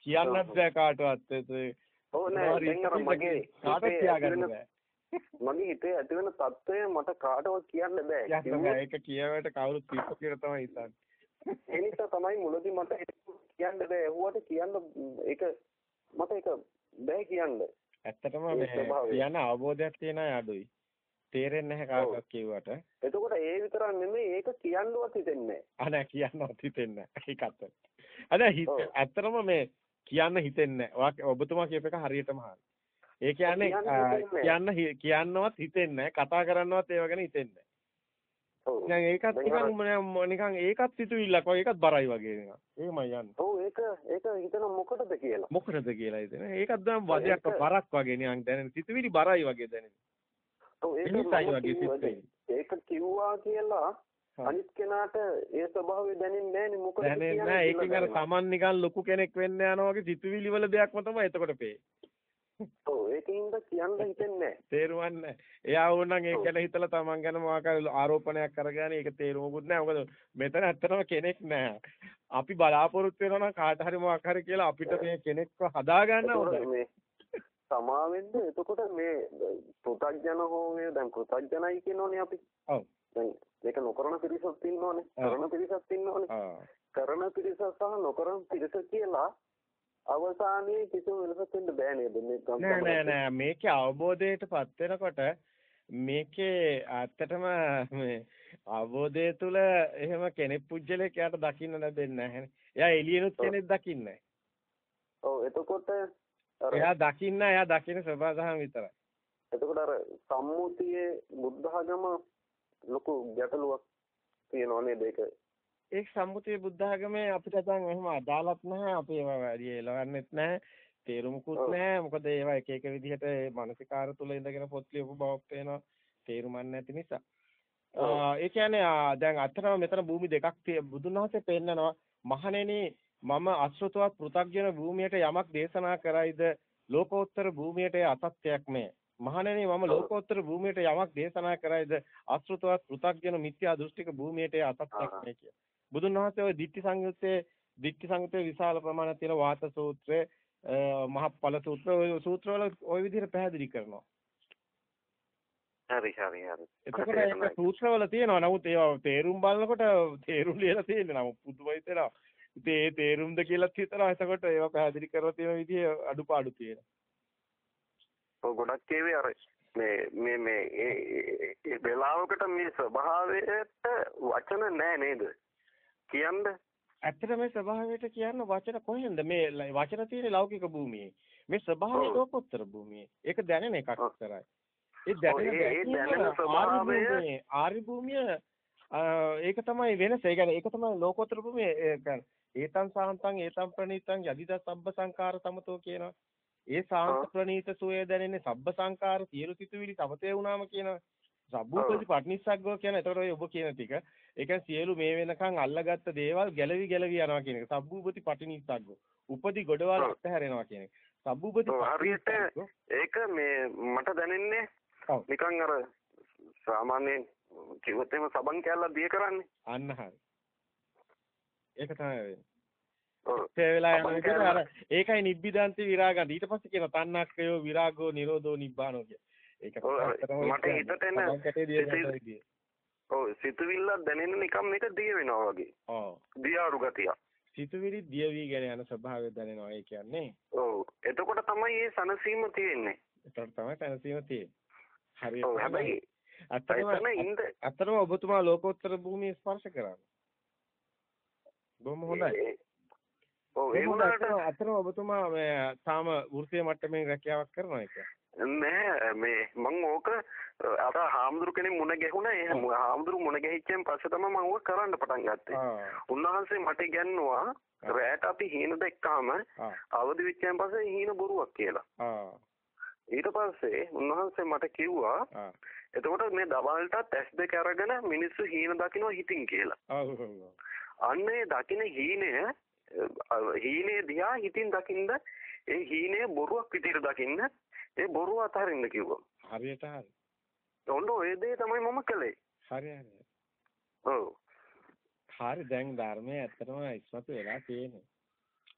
කියන්නත් බෑ කාටවත් ඔව් නෑ මගේ කාටවත් කියාගන්න බෑ. මගේ හිතේ ඇති වෙන తত্ত্বය මට කාටවත් කියන්න බෑ. ඒක කියවට කවුරුත් පිස්සු කියලා තමයි හිතන්නේ. ඒ නිසා තමයි මුලදී මට කියන්න බෑ. ඇහුවට කියන්න ඒක මට ඒක බෑ කියන්න. ඇත්තටම මේ කියන අවබෝධයක් තියෙන අය අඩුයි. තේරෙන්නේ නැහැ කාටවත් කියුවට. එතකොට ඒ විතරක් නෙමෙයි ඒක කියන්නවත් හිතෙන්නේ නැහැ. ආ නෑ කියන්නවත් හිතෙන්නේ නැහැ. ඒකත්. අද ඇත්තටම මේ කියන්න හිතෙන්නේ නැහැ. ඔබතුමා කියප එක හරියටම හරි. ඒ කියන්නේ කියන්න කියන්නවත් හිතෙන්නේ නැහැ. කතා කරන්නවත් ඒව ගැන හිතෙන්නේ දැන් ඒකත් නිකන් නිකන් ඒකත් සිතුවිල්ලක් වගේ ඒකත් බරයි වගේ නිකන්. එහෙමයි යන්නේ. ඔව් ඒක ඒක හිතන මොකටද කියලා. මොකටද කියලා හිතන. ඒකත් දැන් වදයක් බරක් වගේ නිකන් දැනෙන සිතුවිලි බරයි වගේ දැනෙන. ඔව් ඒක ඒක කිව්වා කියලා අනිත් කෙනාට ඒ ස්වභාවය දැනෙන්නේ නැහැනේ මොකද දැනෙන්නේ නැහැ. ඒකෙන් අර Taman නිකන් ලොකු කෙනෙක් වෙන්න යනවා වගේ සිතුවිලි වල දෙයක්ම තමයි එතකොට පේන්නේ. ඔව් ඒකින්ද කියන්න හිතෙන්නේ නැහැ. එයා ඕනනම් ඒක ගැන හිතලා Taman ගැන මොකක් ආරෝපණයක් කරගෙන ඒක තේරුමකුත් නැහැ. මොකද මෙතන ඇත්තටම කෙනෙක් නැහැ. අපි බලාපොරොත්තු වෙනවා නම් කාට හරි මොකක් හරි කියලා අපිට මේ කෙනෙක්ව හදාගන්න ඕනේ. සමාවෙන්න එතකොට මේ පෘථග්ජන හෝ මේ දැන් පෘථග්ජනයි කියනෝනේ අපි. ඔව්. දැන් මේක නොකරන පිරිසක් ඉන්නෝනේ. කරන පිරිසක් ඉන්නෝනේ. කරන පිරිස සහ නොකරන පිරිස කියලා අවසානයේ කිසිම වෙනසක් බෑ නේද? මේ නෑ නෑ නෑ. මේකේ අවබෝධයටපත් වෙනකොට මේකේ ඇත්තටම මේ අවබෝධය තුල එහෙම කෙනෙක් පුජ්‍යලයක් එයාට දකින්න ලැබෙන්නේ නැහැනේ. එයා එළියෙනුත් කෙනෙක් දකින්නේ ඔව් එතකොට එයා දකින්න එයා දකින්න සබදාහම විතරයි. එතකොට අර සම්මුතියේ බුද්ධඝම ලොකු ගැටලුවක් තියෙනවා නේද? ඒක ඒ සම්මුතිය බුද්ධ ආගමේ අපිට දැන් එහෙම අදාළත් නැහැ. අපි ඒවා වැඩි එලවන්නෙත් නැහැ. තේරුමකුත් නැහැ. මොකද ඒවා එක එක විදිහට මානසිකාර තුල ඉඳගෙන පොත් ලියපු බවක් පේනවා. තේරුමක් නැති නිසා. ඒ කියන්නේ දැන් අතරම මෙතන භූමි දෙකක් බුදුන් වහන්සේ පෙන්නනවා මහණෙනි මම අසෘතවත් පෘථග්ජන භූමියට යමක් දේශනා කරයිද? ලෝකෝත්තර භූමියට අසත්‍යයක් මේ මහණෙනි මම ලෝකෝත්තර භූමියට යමක් දේශනා කරයිද? අසෘතවත් පෘථග්ජන මිත්‍යා දෘෂ්ටික භූමියට අසත්‍යයක් මේ කිය. බුදුන් වහන්සේ ওই ditthi සංයුත්තේ ditthi සංයුත්තේ විශාල ප්‍රමාණයක් තියෙන වාත සූත්‍රය මහප්පල සූත්‍ර ওই සූත්‍රවල ওই විදිහට පැහැදිලි කරනවා. හරි හරි හරි. එතකොට ඒක සූත්‍රවල තියෙනවා. නමුත් ඒවා තේරුම් බලනකොට තේරුම් ලියලා තියෙන්නේ. නමුත් පුදුමයි තේරෙනවා. ඉතින් ඒ තේරුම්ද කියලාත් හිතනවා. එතකොට ඒවා පැහැදිලි කරලා තියෙන විදිහ අඩුපාඩු තියෙනවා. ඔව් ගොඩක් ඒවේ අර මේ මේ මේ ඒ වෙලාවකට මේ ස්වභාවයට වචන නැහැ නේද? කියන්න. ඇත්තට මේ ස්වභාවයට කියන්න වචන කොහෙන්ද? මේ වචන තියෙන ලෞකික භූමියේ. මේ ස්වභාවය ලෝකෝත්තර භූමියේ. ඒක දැනෙන එකක් කරයි ඒ දැනෙන ස්වභාවය ආරි භූමිය ඒක තමයි වෙනස. ඒ කියන්නේ ඒක තමයි ලෝකෝත්තර භූමිය. ඒ කියන්නේ ඒතං සාහන්තං ඒතං ප්‍රණීතං යදිද සබ්බ සංකාර සමතෝ කියනවා. ඒ සාන්ත ප්‍රණීත සෝය දැනෙන්නේ සබ්බ සංකාර සියලු සිතුවිලි සමතේ වුණාම කියනවා සබ්බූපති පටිනිස්සග්ගෝ කියන එතකොට ඔය ඔබ කියන ටික. ඒ කියන්නේ සියලු මේ වෙනකන් අල්ලගත්ත දේවල් ගැලවි ගැලවි යනවා කියන එක. සබ්බූපති පටිනිස්සග්ගෝ. උපදි ගොඩවල් අත්හැරෙනවා කියන එක. සබ්බූපති හරියට ඒක මේ මට දැනෙන්නේ නිකන් අර සාමාන්‍යයෙන් කිව්වොත් එහෙම සබන් කැල්ලක් දිය කරන්නේ. අන්න හරි. ඒක තමයි වෙන්නේ. ඒ වෙලාව යන විදිහට අර ඒකයි නිබ්බිදාන්ති විරාගන්ති. ඊට පස්සේ කියන තණ්හක්කයෝ විරාගෝ නිරෝධෝ නිබ්බානෝ කිය. ඒක මට හිතට එන ඔව් සිතුවිල්ල දැනෙන නිකම් මේක දිය වෙනවා වගේ. ඔව්. දියාරු ගතිය. සිතුවිලි දිය වීගෙන යන ස්වභාවය දැනෙනවා ඒ කියන්නේ. ඔව්. එතකොට තමයි මේ සනසීම තියෙන්නේ. එතකොට තමයි සනසීම තියෙන්නේ. හරියට. ඔව් හැබැයි අතරම ඔබතුමා ලෝකෝත්තර භූමිය ස්පර්ශ කරන්නේ. බොහොම හොඳයි. ඔව් ඒ වුණාට අතරම ඔබතුමා මේ තාම වෘත්තීය මට්ටමින් රැකියාවක් කරනවා ඒක. නෑ මේ මං ඕක අර හාමුදුරු කෙනෙක් මුණ ගැහුණා ඒ හාමුදුරු මුණ ගැහිච්චෙන් පස්සේ තමයි මම ඕක කරන්න පටන් ගත්තේ. උන්වහන්සේ මට ඉගන්නුවා රැට අපි හීන දැක්කාම අවදි වෙච්චයන් පස්සේ හීන බොරුවක් කියලා. ඊට පස්සේ උන්වහන්සේ මට කිව්වා එතකොට මේ දවල්ටත් ඇස් දෙක අරගෙන මිනිස්සු හීන දකින්න හිතින් කියලා. අන්න ඒ දකින්න හීනය හීනේ දිහා හිතින් දකින්ද ඒ හීනේ බොරුවක් විදිහට දකින්න ඒ බොරුව අතහරින්න කිව්වා. හරියට හරි. ඔන්න ඔය දේ තමයි මම කළේ. හරි හරි. ඔව්. හරි දැන් ධර්මයේ ඇත්තටම ඉස්මතු වෙලා තියෙන්නේ.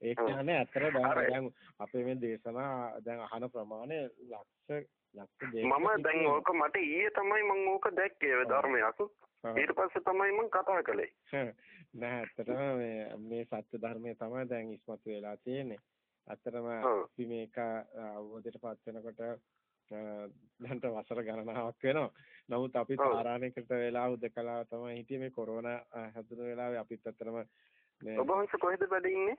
ඒ කියන්නේ ඇත්තට දැන් අපේ මේ දේශනා දැන් අහන ප්‍රමාණය ලක්ෂ මම දැන් ඕක මට ඊයේ තමයි මම ඕක දැක්කේ ධර්මයක්. ඊට පස්සේ තමයි මම කතා කළේ. නෑ ඇත්තටම මේ මේ සත්‍ය ධර්මයේ තමයි දැන් ඉස්මතු වෙලා තියෙන්නේ. ඇත්තටම අපි මේක අවබෝධයටපත් වෙනකොට දැන්ට වසර ගණනාවක් වෙනවා. නමුත් අපි තාරාණයකට වෙලා උදකලා තමයි හිටියේ මේ කොරෝනා හැදුන වෙලාවේ අපිත් ඇත්තටම මේ ඔබ වහන්සේ කොහෙද වැඩ ඉන්නේ?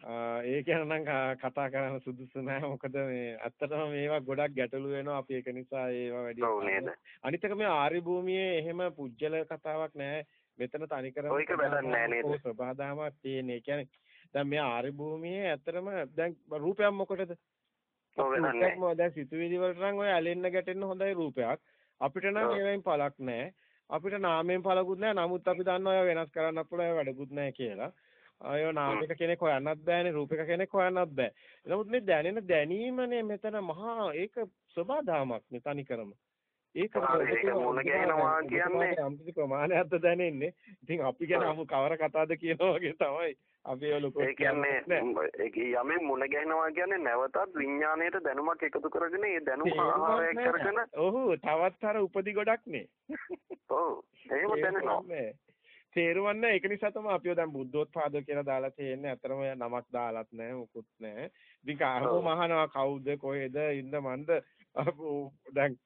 ඒ ගැන නම් කතා කරන්න සුදුසු නැහැ මොකද මේ ඇත්තටම මේවා ගොඩක් ගැටලු වෙනවා. අපි ඒක නිසා ඒවා වැඩි අනිත් එක මේ ආර්ය භූමියේ එහෙම පුජ්‍යල කතාවක් නැහැ මෙතන තනිකරම ඔයක වැඩක් නැහැ නේද? සබහාදාමක් තියෙන. ඒ කියන්නේ දැන් මේ ආරි භූමියේ ඇත්තටම දැන් රූපයක් මොකටද? ඔව් දැන් සිතුවිලි වලට නම් ඔය ඇලෙන්න ගැටෙන්න හොඳයි රූපයක්. අපිට නම් ඒවෙන් පළක් නැහැ. අපිට නාමයෙන් පළකුත් නැහැ. නමුත් අපි දන්නවා ඒවා වෙනස් කරන්න පුළුවන් වැඩකුත් නැහැ කියලා. අය නාමික කෙනෙක් හොයන්නත් බෑනේ රූපික කෙනෙක් හොයන්නත් බෑ. නමුත් මේ දැනෙන දැනීමනේ මෙතන මහා ඒක සබදාමක් නේ තනිකරම. ඒක මොන ගහනවා කියන්නේ අම්පිසි ප්‍රමාණයක්ද දැනෙන්නේ. ඉතින් අපි ගැන අමු කවර කතාවද කියනවා වගේ තමයි. අපි ඒ ලොකු ඒ කියන්නේ යමෙන් මුණ ගැහෙනවා කියන්නේ නැවතත් විඥාණයට දැනුමක් එකතු කරගෙන ඒ දැනුම ආහාරයක් කරගෙන ඔව් තවත් අර උපදි ගොඩක් නේ. ඔව් එහෙම දැනෙනවා. තේරුවන්න ඒක නිසා තමයි අපිව දැන් බුද්ධෝත්පාද කියලා දාලා තියෙන්නේ. අතරම නමක් දාලත් නැහැ මොකුත් නැහැ. ඉතින් කාහෝ මහනවා කවුද කොහෙද ඉන්න මන්ද දැන්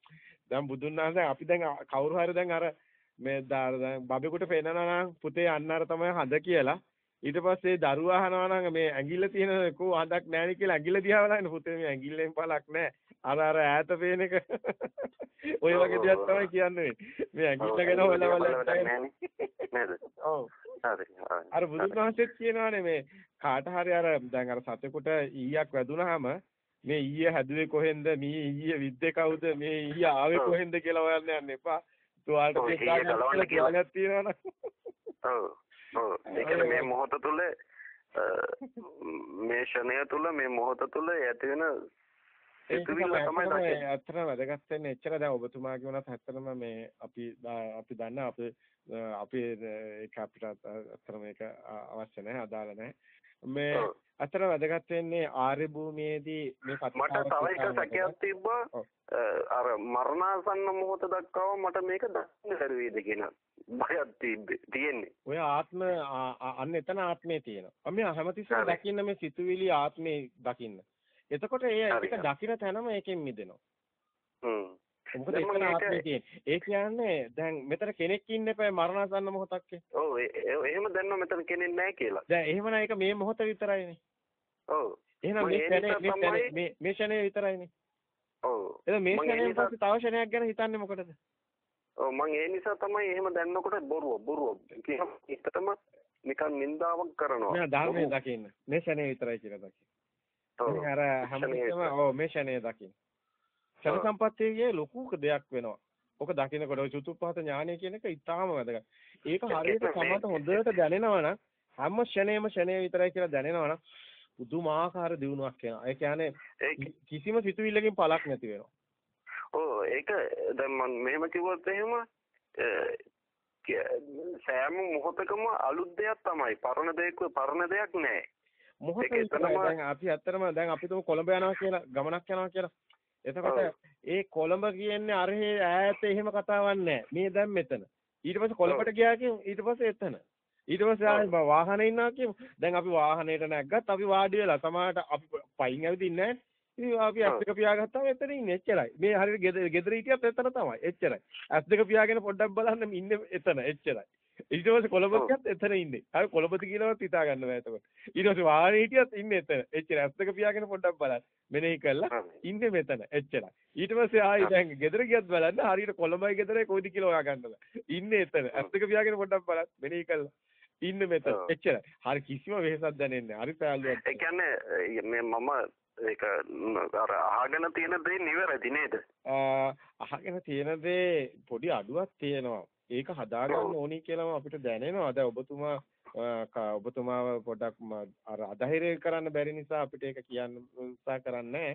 දැන් බුදුන් වහන්සේ අපි දැන් කවුරු හරි දැන් අර මේ දැන් බබෙකුට පේනනා නම් පුතේ අන්න අර තමයි හඳ කියලා. ඊට පස්සේ දරුවා අහනවා නම් මේ ඇඟිල්ල තියෙන කෝ හඳක් නැහැ කියලා ඇඟිල්ල දිහා බලන්න. පුතේ මේ ඇඟිල්ලෙන් පළක් නැහැ. අර අර ඈත පේන එක. ඔය වගේ දෙයක් තමයි කියන්නේ. මේ ඇඟිල්ල ගැන හොයලා බලන්න. නේද? ඔව්. අර බුදුන් වහන්සේත් කියනවානේ මේ කාට හරි අර දැන් අර සතෙකුට ඊයක් වැදුනහම මේ ඊයේ හැදුවේ කොහෙන්ද? මේ ඊයේ විද්දේ කවුද? මේ ඊයේ ආවේ කොහෙන්ද කියලා හොයන්න යන්න එපා. තුවාලට කියලා කියලා. තියෙනවනේ ඔව් ඔව්. ඒ කියන්නේ මේ මොහොත තුල මේ ෂණය තුල මේ මොහොත තුල ඇති වෙන සිතුවිල්ල තමයි. අතර වැදගත් වෙන්නේ. එච්චර දැන් ඔබතුමාගේ වුණත් ඇත්තටම මේ අපි අපි දන්න අපි අපි ඒක අපිට අතර මේක අවශ්‍ය නැහැ අදාළ නැහැ. මේ අතර වැදගත් වෙන්නේ ආර්ය භූමියේදී මේ මට තව එක සැකයක් තිබ්බා අර මරණාසන්න මොහොත දක්වාම මට මේක දකින්න බැරි වේද කියන බයක් තියෙන්නේ. ඔය ආත්ම අන්න එතන ආත්මේ තියෙනවා. අපි හැමතිස්සෙම දකින්න මේ සිතුවිලි ආත්මේ දකින්න. එතකොට ඒ ඒක දකින්න තැනම ඒකෙන් මිදෙනවා. හ්ම්. මොකද එතන ආත්මේ තියෙන්නේ. ඒ කියන්නේ දැන් මෙතන කෙනෙක් ඉන්න එපා මරණාසන්න මොහොතක් ඔව් එහෙම දැන්නව මෙතන කෙනෙක් නැහැ කියලා. දැන් එහෙමනම් ඒක මේ මොහොත විතරයිනේ. ඔව්. එහෙනම් මේ ක්ෂණේ මේ මේ ක්ෂණේ විතරයිනේ. ඔව්. එහෙනම් මේ ක්ෂණයෙන් පස්සේ තව ක්ෂණයක් ගැන හිතන්නේ මොකටද? ඔව් මම ඒ නිසා තමයි එහෙම දැන්නකොට බොරුව බොරුව කියම හිතටම නිකන් නින්දාවක් කරනවා. නෑ ධර්මයේ දකින්න. මේ ක්ෂණේ විතරයි කියලා දකින්න. ඔව්. අර හැමතිස්සෙම ඔව් මේ ක්ෂණේ දකින්න. ක්ෂණ සම්පත්තියේ ලොකු දෙයක් වෙනවා. ඔක දකින්නකොට ඔය චතුප්පහත ඥානය කියන එක ඉතාම වැදගත්. ඒක හරියට සමහරට හොඳට දැනෙනවා නම් හැම ක්ෂණේම ක්ෂණේ විතරයි කියලා දැනෙනවා නම් පුදුමාකාර දියුණුවක් වෙනවා. ඒ කියන්නේ කිසිම සිතුවිල්ලකින් පළක් නැති වෙනවා. ඔව් ඒක දැන් මම මෙහෙම කිව්වොත් එහෙම සෑම මොහොතකම අලුත් දෙයක් තමයි. පරණ දෙයක් පරණ දෙයක් නැහැ. මොහොත දැන් අපි ඇත්තටම දැන් අපි තුමු කොළඹ යනවා කියලා ගමනක් යනවා කියලා. එතකොට ඒ කොළඹ කියන්නේ අරහේ ඈත එහෙම කතාවක් නැහැ. මේ දැන් මෙතන. ඊට පස්සේ කොළඹට ගියා කියමු. ඊට පස්සේ එතන. ඊට පස්සේ ආයෙ වාහනේ ඉන්නවා කියමු. දැන් අපි වාහනේට නැග්ගත් අපි වාඩි වෙලා සමහරට අපි පයින් ඇවිදින්නේ නැහැ. ඉතින් අපි ඇස් දෙක පියාගත්තාම එතන ඉන්නේ එච්චරයි. මේ හරියට ගෙදර හිටියත් එතන තමයි. එච්චරයි. ඇස් දෙක පියාගෙන පොඩ්ඩක් බලන්න ඉන්නේ එතන එච්චරයි. ඊට පස්සේ කොළඹ ගියත් එතන ඉන්නේ. අර කොළඹද කියලාවත් හිතා ගන්න බෑ එතකොට. ඊට පස්සේ වාහනේ හිටියත් ඉන්නේ එතන. එච්චරයි. ඇස් දෙක පියාගෙන පොඩ්ඩක් බලන්න. මෙනෙහි කළා ඉන්නේ මෙතන. එච්චරයි. ඊට පස්සේ ආයි දැන් ගෙදර ගියත් බලන්න හරියට කොළඹයි ගෙදරයි කොයිද කියලා හොයා ගන්න බෑ. ඉන්නේ එතන. ඇස් දෙක පියාගෙන පොඩ්ඩක් බලන්න. මෙනෙහි කළා. ඉන්න මෙතන. එච්චරයි. හරි කිසිම වෙහසක් දැනෙන්නේ. හරි පෑල්ලුවක්. ඒ කියන්නේ මේ මම ඒක අර අහගෙන තියෙන දේ නිවැරදි නේද? අහගෙන තියෙන දේ පොඩි අඩුවක් තියෙනවා. ඒක හදාගන්න ඕනි කියලාම අපිට දැනෙනවා. දැන් ඔබතුමා ඔබතුමාව පොඩක් අර අධෛර්ය කරන්න බැරි නිසා අපිට ඒක කියන්න උත්සාහ කරන්නේ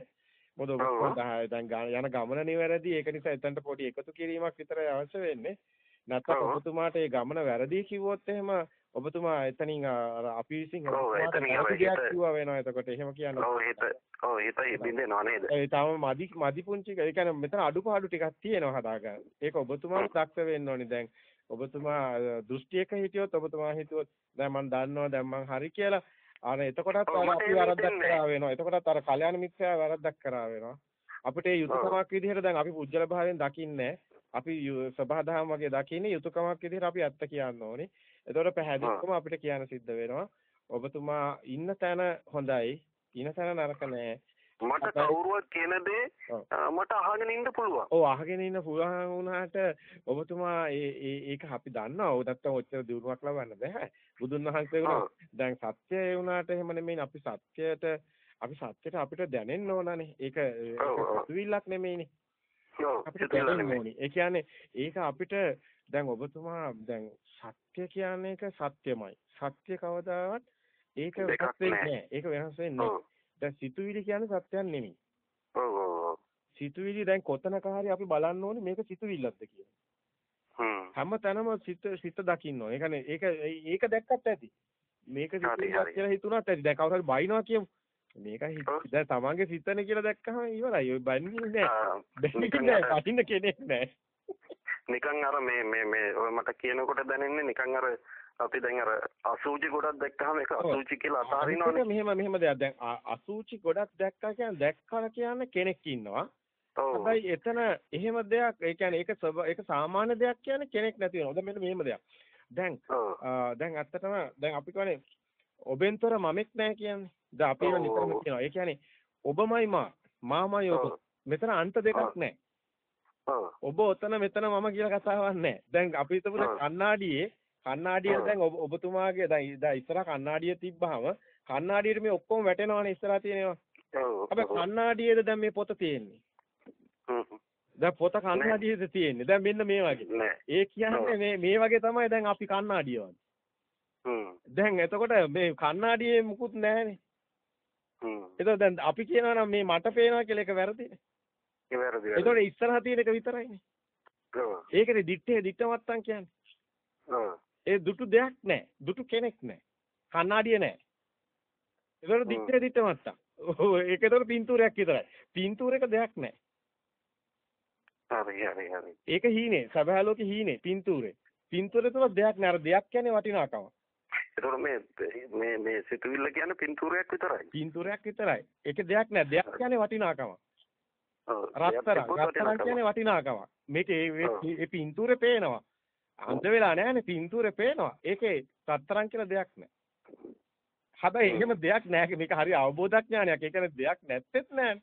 මොකද ඔබ දැන් යන ගමන නිවැරදි. ඒක නිසා එතනට පොඩි එකතු කිරීමක් විතරයි අවශ්‍ය වෙන්නේ. නැත්නම් ඔබතුමාට ඒ ගමන වැරදි කිව්වොත් එහෙම ඔබතුමා එතනින් අර අපි විසින් කිව්වා වෙනවා එතකොට. එහෙම කියන්නේ ඔව් හිත. ඔව් හිත බින්දෙනවා නේද? ඒ තාම මදි මදි පුංචි ඒ කියන්නේ මෙතන අඩුපාඩු ටිකක් තියෙනවා හදාගන්න. ඒක ඔබතුමාම දක්ෂ වෙන්න ඕනේ. දැන් ඔබතුමා දෘෂ්ටියක හිටියොත් ඔබතුමා හිතුවොත් දැන් මම දන්නවා දැන් මම හරි කියලා. අර එතකොටත් අර අපි වරද්දක් කරා වෙනවා. එතකොටත් අර කල්යාණ මිත්‍යා වරද්දක් කරා වෙනවා. අපිට ඒ යුතුයකමක් විදිහට දැන් අපි පුජ්‍යල භාවයෙන් දකින්නේ අපි සබහාදහම වගේ දකින්නේ යුතුයකමක් විදිහට අපි ඇත්ත කියන්න ඕනේ එතකොට පැහැදිලිවම අපිට කියන්න සිද්ධ වෙනවා ඔබතුමා ඉන්න තැන හොඳයි ඉන්න තැන නරක නෑ මට කවුරුවත් කියන දේ මට අහගෙන ඉන්න පුළුවන්. ඔව් අහගෙන ඉන්න පුළුවන් වුණාට ඔබතුමා ඒ ඒක අපි දන්නවා. ඔය නැත්තම් ඔච්චර දියුණුවක් ලබන්න බෑ. බුදුන් වහන්සේ දැන් සත්‍යය වුණාට එහෙම නෙමෙයි අපි සත්‍යයට අපි සත්‍යයට අපිට දැනෙන්න ඕනනේ. ඒක සිතුවිල්ලක් නෙමෙයිනේ. අපිට දැනෙන්න. ඕනි. ඒ කියන්නේ ඒක අපිට දැන් ඔබතුමා දැන් සත්‍ය කියන්නේ එක සත්‍යමයි. සත්‍ය කවදාවත් ඒක වෙනස් වෙන්නේ. නැහැ. ඒක වෙනස් වෙන්නේ නැහැ. දැන් සිතුවිලි කියන්නේ සත්‍යයක් නෙමෙයි. ඔව් ඔව් ඔව්. සිතුවිලි දැන් කොතනක හරි අපි බලන්න ඕනේ මේක සිතුවිල්ලක්ද කියලා. හ්ම්. හැම තැනම සිත සිත දකින්න ඕනේ. ඒ කියන්නේ ඒක ඒක දැක්කත් ඇති. මේක සිතුවිල්ලක්. කියලා හිතුණත් ඇති. දැන් කවුරු හරි බයිනවා කියමු. මේක. හිත- දැන් තමන්ගේ සිතන කියලා දැක්කම ඉවරයි. ඔය බන්නේ. ආ, බැන්නේ. අර- පටින්න කෙනෙක් නැහැ. නිකන් අර මේ මේ මේ ඔය මට කියනකොට දැනෙන්නේ නිකන් අර අපි දැන් අර අසූචි ගොඩක් දැක්කහම ඒක. අසූචි කියලා අතාරිනවනේ. මෙහෙම මෙහෙම දෙයක්. දැන් අසූචි ගොඩක් දැක්කා කියන්නේ දැක්කා කියන්නේ කෙනෙක් ඉන්නවා. හැබැයි එතන එහෙම දෙයක් ඒ කියන්නේ ඒක ඒක සාමාන්‍ය දෙයක් කියන්නේ කෙනෙක් නැති වෙනවා. දැන් මෙන්න මෙහෙම දෙයක්. දැන් දැන් ඇත්තටම දැන් අපි කියන්නේ ඔබෙන්තර මමෙක් නැහැ කියන්නේ. දැන් අපි ඒවා නිතරම. කියනවා. ඒ කියන්නේ ඔබමයි මා, මාමයි ඔබ. මෙතන අන්ත දෙකක්. නැහැ. ඔබ ඔතන මෙතන මම කියලා කතාවක් නැහැ. දැන් අපි හිතමු කණ්ණාඩියේ ඔව්. දැන් ඔබ ඔබතුමාගේ දැන් ඉස්සරහ කණ්ණාඩිය තිබ්බහම කණ්ණාඩියට මේ ඔක්කොම වැටෙනවනේ ඉස්සරහ තියෙනවා. හැබැයි කණ්ණාඩියේද දැන් මේ පොත තියෙන්නේ. දැන් පොත කණ්ණාඩියේද තියෙන්නේ. දැන් මෙන්න මේ වගේ. ඒ කියන්නේ. මේ මේ වගේ තමයි දැන් අපි කණ්ණාඩිය වගේ. දැන් එතකොට මේ කණ්ණාඩියේ මුකුත් නැහැනේ. එතකොට දැන් අපි කියනවා නම් මේ මට පේනවා කියලා එක වැරදිනේ. ඒ වැරදි එතකොට ඉස්සරහ තියෙන එක විතරයිනේ. ඔව්. ඒකනේ දිත්තේ දිත්තමත්තන් කියන්නේ. ඔව්. ඒ දුටු දෙයක් නැහැ. දුටු කෙනෙක් නැහැ. කණ්ණාඩිය නැහැ. ඒතකොට. දිත්තේ දිත්තමත්තන්. ඔව් ඒක ඒතකොට පින්තූරයක් විතරයි. පින්තූරයක දෙයක් නැහැ. හරි හරි හරි. ඒක හීනේ. සබහා ලෝකේ හීනේ පින්තූරේ. පින්තූරේ තුල දෙයක් නැහැ. අර දෙයක් කියන්නේ වටිනාකම. ඒතකොට මේ මේ මේ සිතුවිල්ල කියන්නේ පින්තූරයක් විතරයි. පින්තූරයක් විතරයි. ඒකේ දෙයක් නැහැ. දෙයක් කියන්නේ වටිනාකම. රත්තරන් රත්තරන් කියන්නේ වටිනාකම. මේකේ මේ- පින්තූරේ පේනවා. අන්ත වෙලා නැහැනේ පින්තූරේ පේනවා. ඒකේ රත්තරන් කියලා දෙයක් නැහැ. හැබැයි හ්ම්. එහෙම දෙයක් නැහැ. මේක හරි අවබෝධඥානයක්. ඒ කියන්නේ දෙයක් නැත්තේත් නැහැ.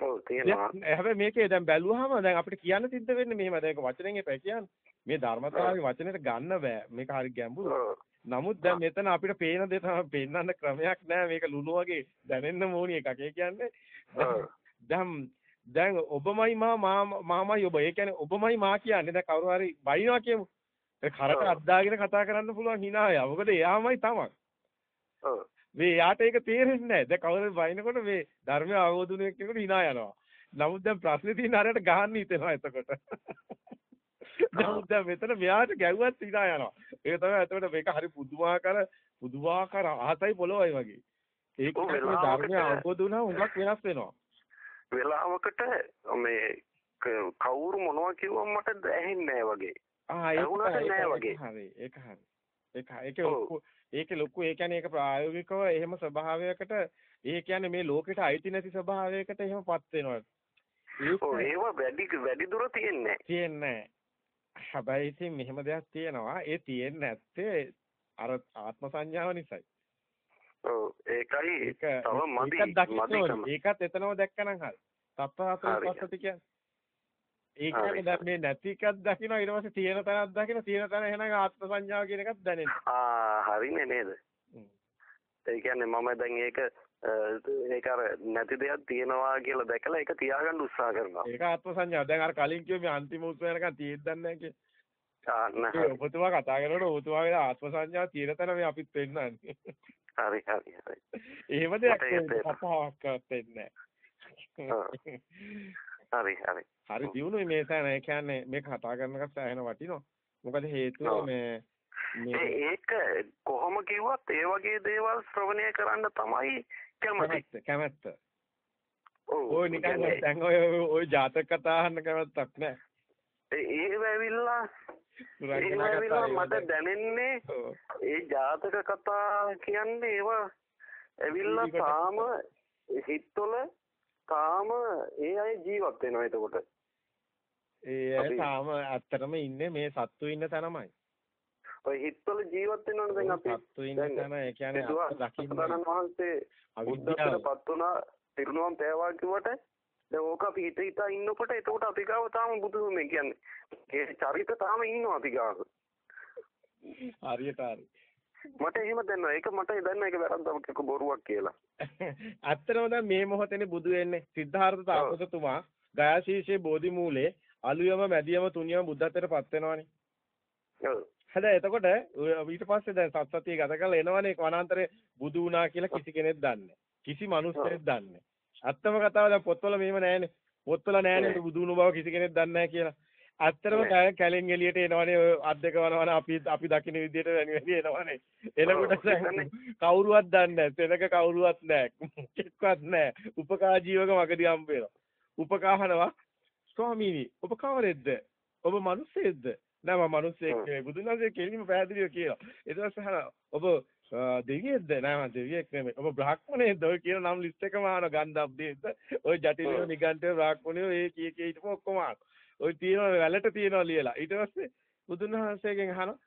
ඔව් තියෙනවා. හැබැයි මේකේ දැන් බැලුවාම දැන් අපිට කියන්න සිද්ධ වෙන්නේ මෙහෙම. දැන් ඒක වචනෙන් එපා කියන්නේ. මේ ධර්මතාවයේ වචනෙට ගන්න බෑ. මේක හරි ගැඹුරු. නමුත් දැන් මෙතන අපිට පේන දේ තමයි පෙන්වන්න ක්‍රමයක් නැහැ. මේක ලුණු වගේ දැනෙන්න ඕනි එකක්. ඒ කියන්නේ. දැන් දැන් ඔබමයි මා මාමයි ඔබ. ඒ කියන්නේ ඔබමයි මා කියන්නේ දැන් කවුරු හරි බයිනවා කියමු. ඒ කරට. අද්දාගෙන කතා කරන්න පුළුවන් hina යා. මොකද එයාමයි තමයි. මේ යාට ඒක තේරෙන්නේ නැහැ. දැන් කවුරු හරි බයිනකොට මේ ධර්මය අවබෝධ වුණ එක්කෙනෙකුට hina යනවා. නමුත් දැන් ප්‍රශ්නේ තියෙන අරයට ගහන්න හිතෙනවා එතකොට. නමුත් දැන් මෙතන මෙයාට ගැව්වත් hina යනවා. ඒක තමයි එතකොට මේක හරි පුදුමාකාර පුදුමාකාර අහසයි පොළොවයි වගේ. ඒක වෙලාවකට- ධර්මය අවබෝධ වුණා හුඟක් වෙනස් වෙනවා. වෙලාවකට මේ කවුරු මොනවා කිව්වම මට ඇහෙන්නේ නැහැ වගේ. ආ ඒක නෑ වගේ. හරි ඒක හරි ඒක. ඒකේ ඒකේ ලොකු ඒ කියන්නේ ඒක ප්‍රායෝගිකව එහෙම ස්වභාවයකට ඒ කියන්නේ මේ ලෝකෙට අයිති නැති ස්වභාවයකට එහෙමපත් වෙනවා ඔව් ඒක ඒවා වැඩි වැඩි දුර තියෙන්නේ තියෙන්නේ නැහැ. හැබැයි ඉතින් මෙහෙම දෙයක් තියෙනවා ඒ තියෙන්නේ නැත්තේ අර ආත්ම සංඥාව නිසායි ඔව් ඒකයි ඒක තව මදි. ඕනේ. ඒකත් එතනම දැක්කනම් හරි. හතර පස්සට කියන්නේ ඒ හරි, කියන්නේ දැන්. මේ නැති එකක් දකින්න ඊට පස්සේ තියෙන තැනක් දකින්න තියෙන තැන එහෙනම් ආත්ම සංඥාව කියන එකත් දැනෙනවා ආ හරිනේ නේද. ඒ කියන්නේ මම දැන් ඒක ඒක අර නැති දෙයක් තියෙනවා කියලා දැකලා ඒක තියාගන්න උත්සාහ කරනවා ඒක ආත්ම සංඥා. දැන් අර කලින් කිව්ව මේ අන්තිම උත්සව යනකම් තියෙද්ද නැහැ කිය. ආන්න ඔබතුමා කතා කරනකොට ඔබතුමාගේ ආත්ම සංඥා තියෙන තැන මේ අපිත් පෙන්නන්නේ. හරි හරි හරි එහෙම දෙයක්. කතාවක් වෙන්නේ. හරි හරි හරි දිනුනේ මේ තැන. ඒ කියන්නේ මේක කතා කරනකත් සෑහෙන වටිනවා. මොකද හේතුව. මේ මේ ඒක කොහොම කිව්වත් ඒ වගේ දේවල් ශ්‍රවණය කරන්න තමයි කැමති කැමැත්ත ඔය නිකන් දැන් ඔය ඔය ජාතක කතා අහන්න කැමැත්තක් නැහැ. ඒ ඒව ඇවිල්ලා ඒව ඇවිල්ලා මට දැනෙන්නේ. ඒ ජාතක කතා කියන්නේ ඒවා ඇවිල්ලා තාම හිතවල තාම ඒ අය ජීවත් වෙනවා එතකොට. ඒ අය තාම ඇත්තටම ඉන්නේ මේ සත්තු ඉන්න තැනමයි. ඔය හිතවල ජීවත් වෙනවනේ දැන් අපි සත්තු ඉන්න දැන් තැන ඒ කියන්නේ දකින්න වහන්සේ අවිද්‍යාව බුද්ධත්වයට පත් වුණා පිරුණුවම් පෑවා කිව්වට දැන් ඕක අපි හිත හිතා ඉන්නකොට එතකොට අපි ගාව තාම බුදුම කියන්නේ ඒ චරිත තාම ඉන්නවා අපි ගාව. හරියට හරි. මට එහෙම දැනෙනවා. ඒක මට දැනෙනවා ඒක වැරද්දක් එක්ක බොරුවක් කියලා. ඇත්තටම දැන් මේ මොහොතේනේ බුදු වෙන්නේ සිද්ධාර්ථ තාපසතුමා ගයාශීෂේ බෝධි මූලේ අලුයම මැදියම තුනියම බුද්ධත්වයට පත් වෙනවනේ. හැබැයි එතකොට ඊට පස්සේ දැන් සත්සතිය ගත කරලා එනවනේ වනාන්තරේ බුදු වුණා කියලා කිසි කෙනෙක් දන්නේ කිසි මිනිස්සෙක් දන්නේ අත්තම කතාව දැන් පොත්වල මෙහෙම නැහැනේ පොත්වල නැහැනේ බුදු වුණු බව කිසි කෙනෙක් දන්නේ නැහැ කියලා. ඇත්තටම කැලෙන් එළියට එනවනේ ඔය අත් දෙක වනවන අපි අපි දකින්න විදියට වැනි වැනි එනවනේ. එනකොට කවුරුවත් දන්නේ නැහැ. සෙනක කවුරුවත් නැහැ. එක්කවත් නැහැ. උපකා ජීවක මගදී හම්බ වෙනවා. උපකාහනවා ස්වාමීනි ඔබ කවරෙද්ද ඔබ මිනිස්සෙක්ද නෑ මම මිනිස්සෙක් නෙවෙයි බුදුන් වහන්සේ කෙලින්ම පැහැදිලිව කියනවා. ඊට පස්සේ ඔබ දෙවියෙක්ද? නෑ මම දෙවියෙක් නෙමෙයි. ඔබ බ්‍රාහ්මණයෙක්ද? ඔය කියන නම් ලිස්ට් එකම අහන ගන්ධබ්දේද ඔය ජටිලව නිගන්ඨය බ්‍රාහ්මණයෝ ඒ කී කී හිටපු ඔක්කොම ඔය තියෙන වැලට තියෙනවා ලියලා. ඊට පස්සේ බුදුන් වහන්සේගෙන් අහනවා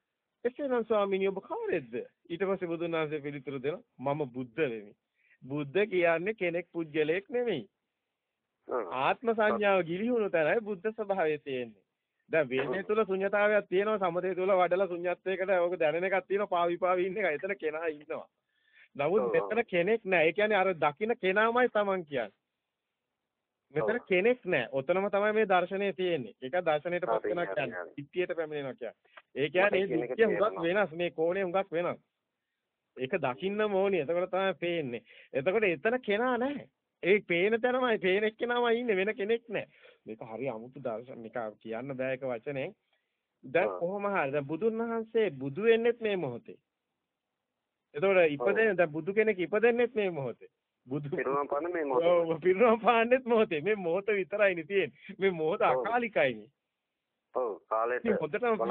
එසේනම් ස්වාමීනි ඔබ කවරෙක්ද? ඊට පස්සේ බුදුන් වහන්සේ පිළිතුරු දෙනවා මම බුද්ධ වෙමි. බුද්ධ කියන්නේ කෙනෙක් පුජ්‍යලයක් නෙමෙයි. ආත්ම සංඥාව ගිලිහුණු තැනයි බුද්ධ ස්වභාවය තියෙන්නේ දැන් වේදේ තුල ශුන්‍යතාවයක් තියෙනවා සමතේ තුල වඩලා ශුන්‍යත්වයකට ඕක දැනෙන එකක් තියෙනවා පාවි පාවි ඉන්න එක. එතන කෙනා ඉන්නවා. නමුත් මෙතන කෙනෙක් නැහැ. ඒ කියන්නේ අර දකින්න කෙනාමයි Taman කියන්නේ. මෙතන කෙනෙක් නැහැ. ඔතනම තමයි මේ දර්ශනය තියෙන්නේ. ඒක දර්ශනයට පත් වෙනවා කියන්නේ. ඉත්‍යයට පැමිණෙනවා කියන්නේ. ඒ කියන්නේ දික්ක හුඟක් වෙනස්. මේ කෝණේ හුඟක් වෙනස්. ඒක දකින්නම ඕනේ. එතකොට තමයි පේන්නේ. එතකොට එතන කෙනා නැහැ. ඒ පේන තැනමයි පේන එක්කෙනාමයි ඉන්නේ වෙන කෙනෙක් නැහැ. මේක හරි අමුතු දර්ශන එක කියන්න බෑ එක වචනෙන්. දැන් කොහොම හරි දැන් බුදුන් වහන්සේ බුදු වෙන්නෙත් මේ මොහොතේ. එතකොට ඉපදෙන දැන් බුදු කෙනෙක් ඉපදෙන්නෙත් මේ මොහොතේ. බුදු පිරුණම් පාන්න මේ මොහොතේ. ඔව් පිරුණම් පාන්නෙත් මොහොතේ. මේ මොහොත විතරයිනේ තියෙන්නේ. මේ මොහොත අකාලිකයිනේ. ඔව් කාලෙට හොඳටම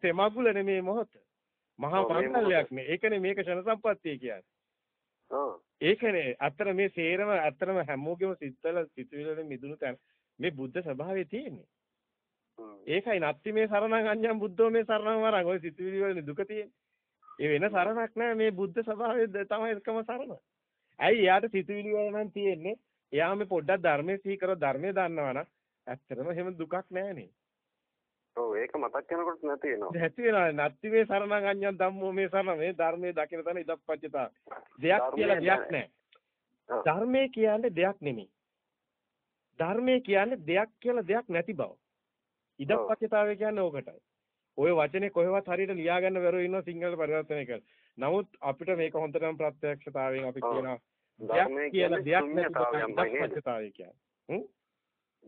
තෙමගුලනේ මේ මොහොත. මහා මංගල්‍යයක් නේ. ඒකනේ මේක ෂණ සම්පත්තිය කියන්නේ. ඔව්. ඒකනේ අතර මේ සේරම අතරම හැමෝගෙම සිත්වල සිතුවිල්ලෙන් මිදුණු තැන මේ බුද්ධ ස්වභාවය තියෙන්නේ. ඒකයි නැත්ති මේ සරණං අඤ්ඤං බුද්ධෝ මේ සරණං වරං ඔය සිතුවිලි වල දුක තියෙන්නේ. ඒ වෙන සරණක් නැහැ මේ බුද්ධ ස්වභාවය තමයි එකම සරණ. ඇයි එයාට සිතුවිලි වල නම් තියෙන්නේ එයා මේ පොඩ්ඩක් ධර්මයේ සිහි කර ධර්මයේ දන්නවනම් ඇත්තටම එහෙම දුකක් නැහැනේ. ඔව් ඒක මතක් වෙනකොට නැති වෙනවා. නැති වෙනවා. නැති මේ සරණං අඤ්ඤං ධම්මෝ මේ සරණ මේ ධර්මයේ දකින තැන ඉදප්පච්චතා. දෙයක් කියලා දෙයක් නැහැ. ධර්මයේ කියන්නේ දෙයක් නෙමෙයි. ධර්මයේ කියන්නේ දෙයක් කියලා දෙයක් නැති බව. ඉදප්පච්චතාවය කියන්නේ ඕකටයි. ওই වචනේ කොහෙවත් හරියට ලියා ගන්න බැරුව ඉන්නවා සිංහල පරිවර්තනය කරලා. නමුත් අපිට මේක හොඳටම ප්‍රත්‍යක්ෂතාවයෙන් අපි කියනවා දෙයක් කියලා දෙයක් නැති ඉදප්පච්චතාවය කියන්නේ.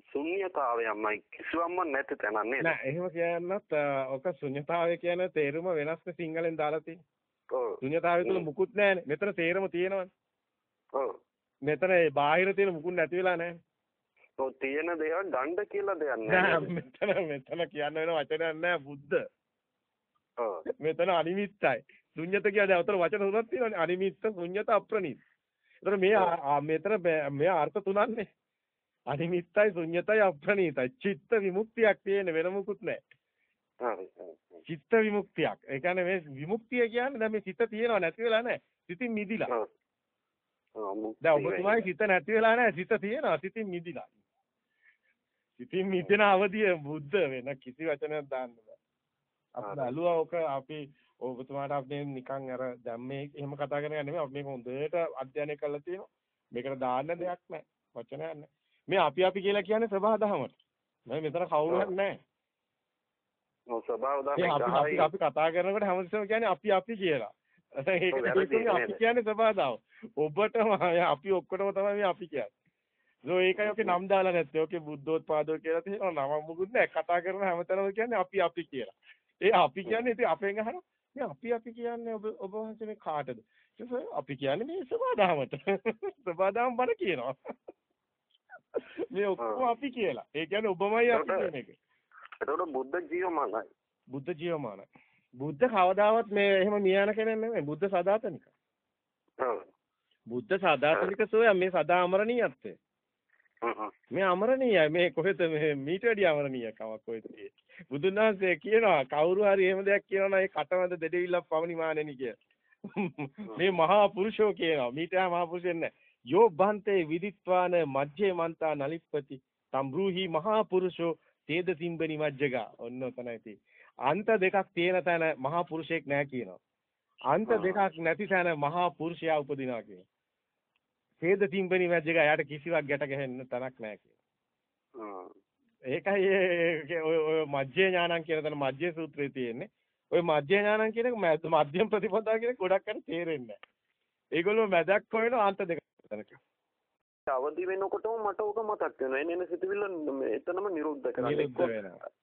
ශුන්්‍යතාවයමයි කිසිවම්ම නැති තැනක් නේද? නෑ එහෙම කියන්නත් ඔක ශුන්්‍යතාවය කියන තේරුම වෙනස්නේ සිංහලෙන් දාලා තියෙන්නේ ඔව්. ශුන්්‍යතාවය තුල මුකුත් නෑනේ. මෙතන තේරම තියෙනවනේ. ඔව්. මෙතන ඒ බාහිර තියෙන මුකුත් නැති වෙලා නෑනේ. ඔව් තියෙන දේවල් ගණ්ඩ කියලා දෙයක් නෑ මෙතන මෙතන කියන්න වෙන වචනයක් නෑ බුද්ධ. ඔව්. මෙතන අනිමිත්තයි. ශුන්්‍යත කියන්නේ උතන වචන තුනක් තියෙනවානේ. අනිමිත්ත ශුන්්‍යත අප්‍රණීත ඒතර මේ මෙතන මේ අර්ථ තුනන්නේ අනිමිත්තයි ශුන්‍යතයි අප්‍රණීතයි. චිත්ත විමුක්තියක් තියෙන වෙන මොකුත් නැහැ. චිත්ත විමුක්තියක්. ඒ කියන්නේ මේ විමුක්තිය කියන්නේ දැන් මේ සිත තියෙනව නැති වෙලා නැහැ. සිතින් මිදිලා. දැන් ඔබතුමායි සිත නැති වෙලා නැහැ. සිත තියෙනවා. සිතින් මිදිලා. සිතින් මිදෙන අවදිය බුද්ධ වෙන කිසි වචනයක් දාන්න බෑ. අපි බැලුවා ඔක අපි ඔබතුමාට අපි නිකන් අර දැන් මේ එහෙම කතා කරන නෙමෙයි අපි මේක හොඳට අධ්‍යයනය කරලා තියෙනවා. මේකට දාන්න දෙයක් නැහැ. වචනයක් නැහැ. මේ අපි අපි කියලා කියන්නේ සබහා දහමට. මම මෙතන කවුරුත් නැහැ. ඔව් සබහා දහම අපි අපි කතා කරනකොට හැමතිස්සෙම කියන්නේ අපි අපි කියලා. ඒක අපි කියන්නේ සබහා දහම. ඔබටම අපි ඔක්කොටම තමයි මේ අපි කියන්නේ. සෝ ඒකයි ඔකේ නම් දාලා නැත්තේ. ඔකේ බුද්ධෝත්පාදෝ කියලා තියෙනවා. නම මොකුත් නැහැ. කතා කරන හැමතැනම කියන්නේ අපි අපි කියලා. ඒ අපි කියන්නේ ඉතින් අපෙන් අහන මේ අපි අපි කියන්නේ ඔබ ඔබ වහන්සේ මේ කාටද? අපි කියන්නේ මේ. සබහා දහම බණ කියනවා. මේ ඔක්කොම අපි කියලා. ඒ කියන්නේ ඔබමයි අපි කියන එක. එතකොට බුද්ධ ජීවමානයි. බුද්ධ ජීවමානයි. බුද්ධ කවදාවත් මේ එහෙම මියන කෙනෙක් නෙමෙයි. බුද්ධ සදාතනික. බුද්ධ සදාතනික සෝය මේ සදා අමරණීයත්වය. මේ අමරණීයයි මේ කොහෙද මේ මීට වැඩි අමරණීය කමක් කොහෙද බුදුන් වහන්සේ කියනවා කවුරු හරි එහෙම දෙයක් කියනවා නම් ඒ කටවඳ දෙඩවිල්ලක් පවනි මානෙනි කිය. මේ මහා පුරුෂෝ කියනවා මීට මහා පුරුෂෙන් නැහැ. යෝ බන්තේ විදිත්වාන මජ්ජේ මන්තා නලිප්පති සම්බ්‍රූහි මහා පුරුෂෝ තේද සිම්බනි මජ්ජගා ඔන්න ඔතනයි තියෙන්නේ. අන්ත දෙකක් තියෙන තැන මහා පුරුෂයෙක් නැහැ කියනවා. අන්ත දෙකක් නැති තැන මහා පුරුෂයා උපදිනවා කියනවා. තේද සිම්බනි මජ්ජගා යාට කිසිවක් ගැට ගැහෙන්න තැනක් නැහැ කියනවා. ඒකයි ඔය මජ්ජේ ඥානං කියන තැන මජ්ජේ සූත්‍රයේ තියෙන්නේ. ඔය මජ්ජේ ඥානං කියන එක මධ්‍යම ප්‍රතිපදාව කියන එක ගොඩක් අර තේරෙන්නේ නැහැ. ඒගොල්ලෝ මැදක් හොයන අන්ත දෙකක් තැනක. අවදි වෙනකොටම මට ඕක මතක් වෙනවා. එන එන සිතුවිල්ල එතනම නිරුද්ධ කරන්න. නිරුද්ධ වෙනවා.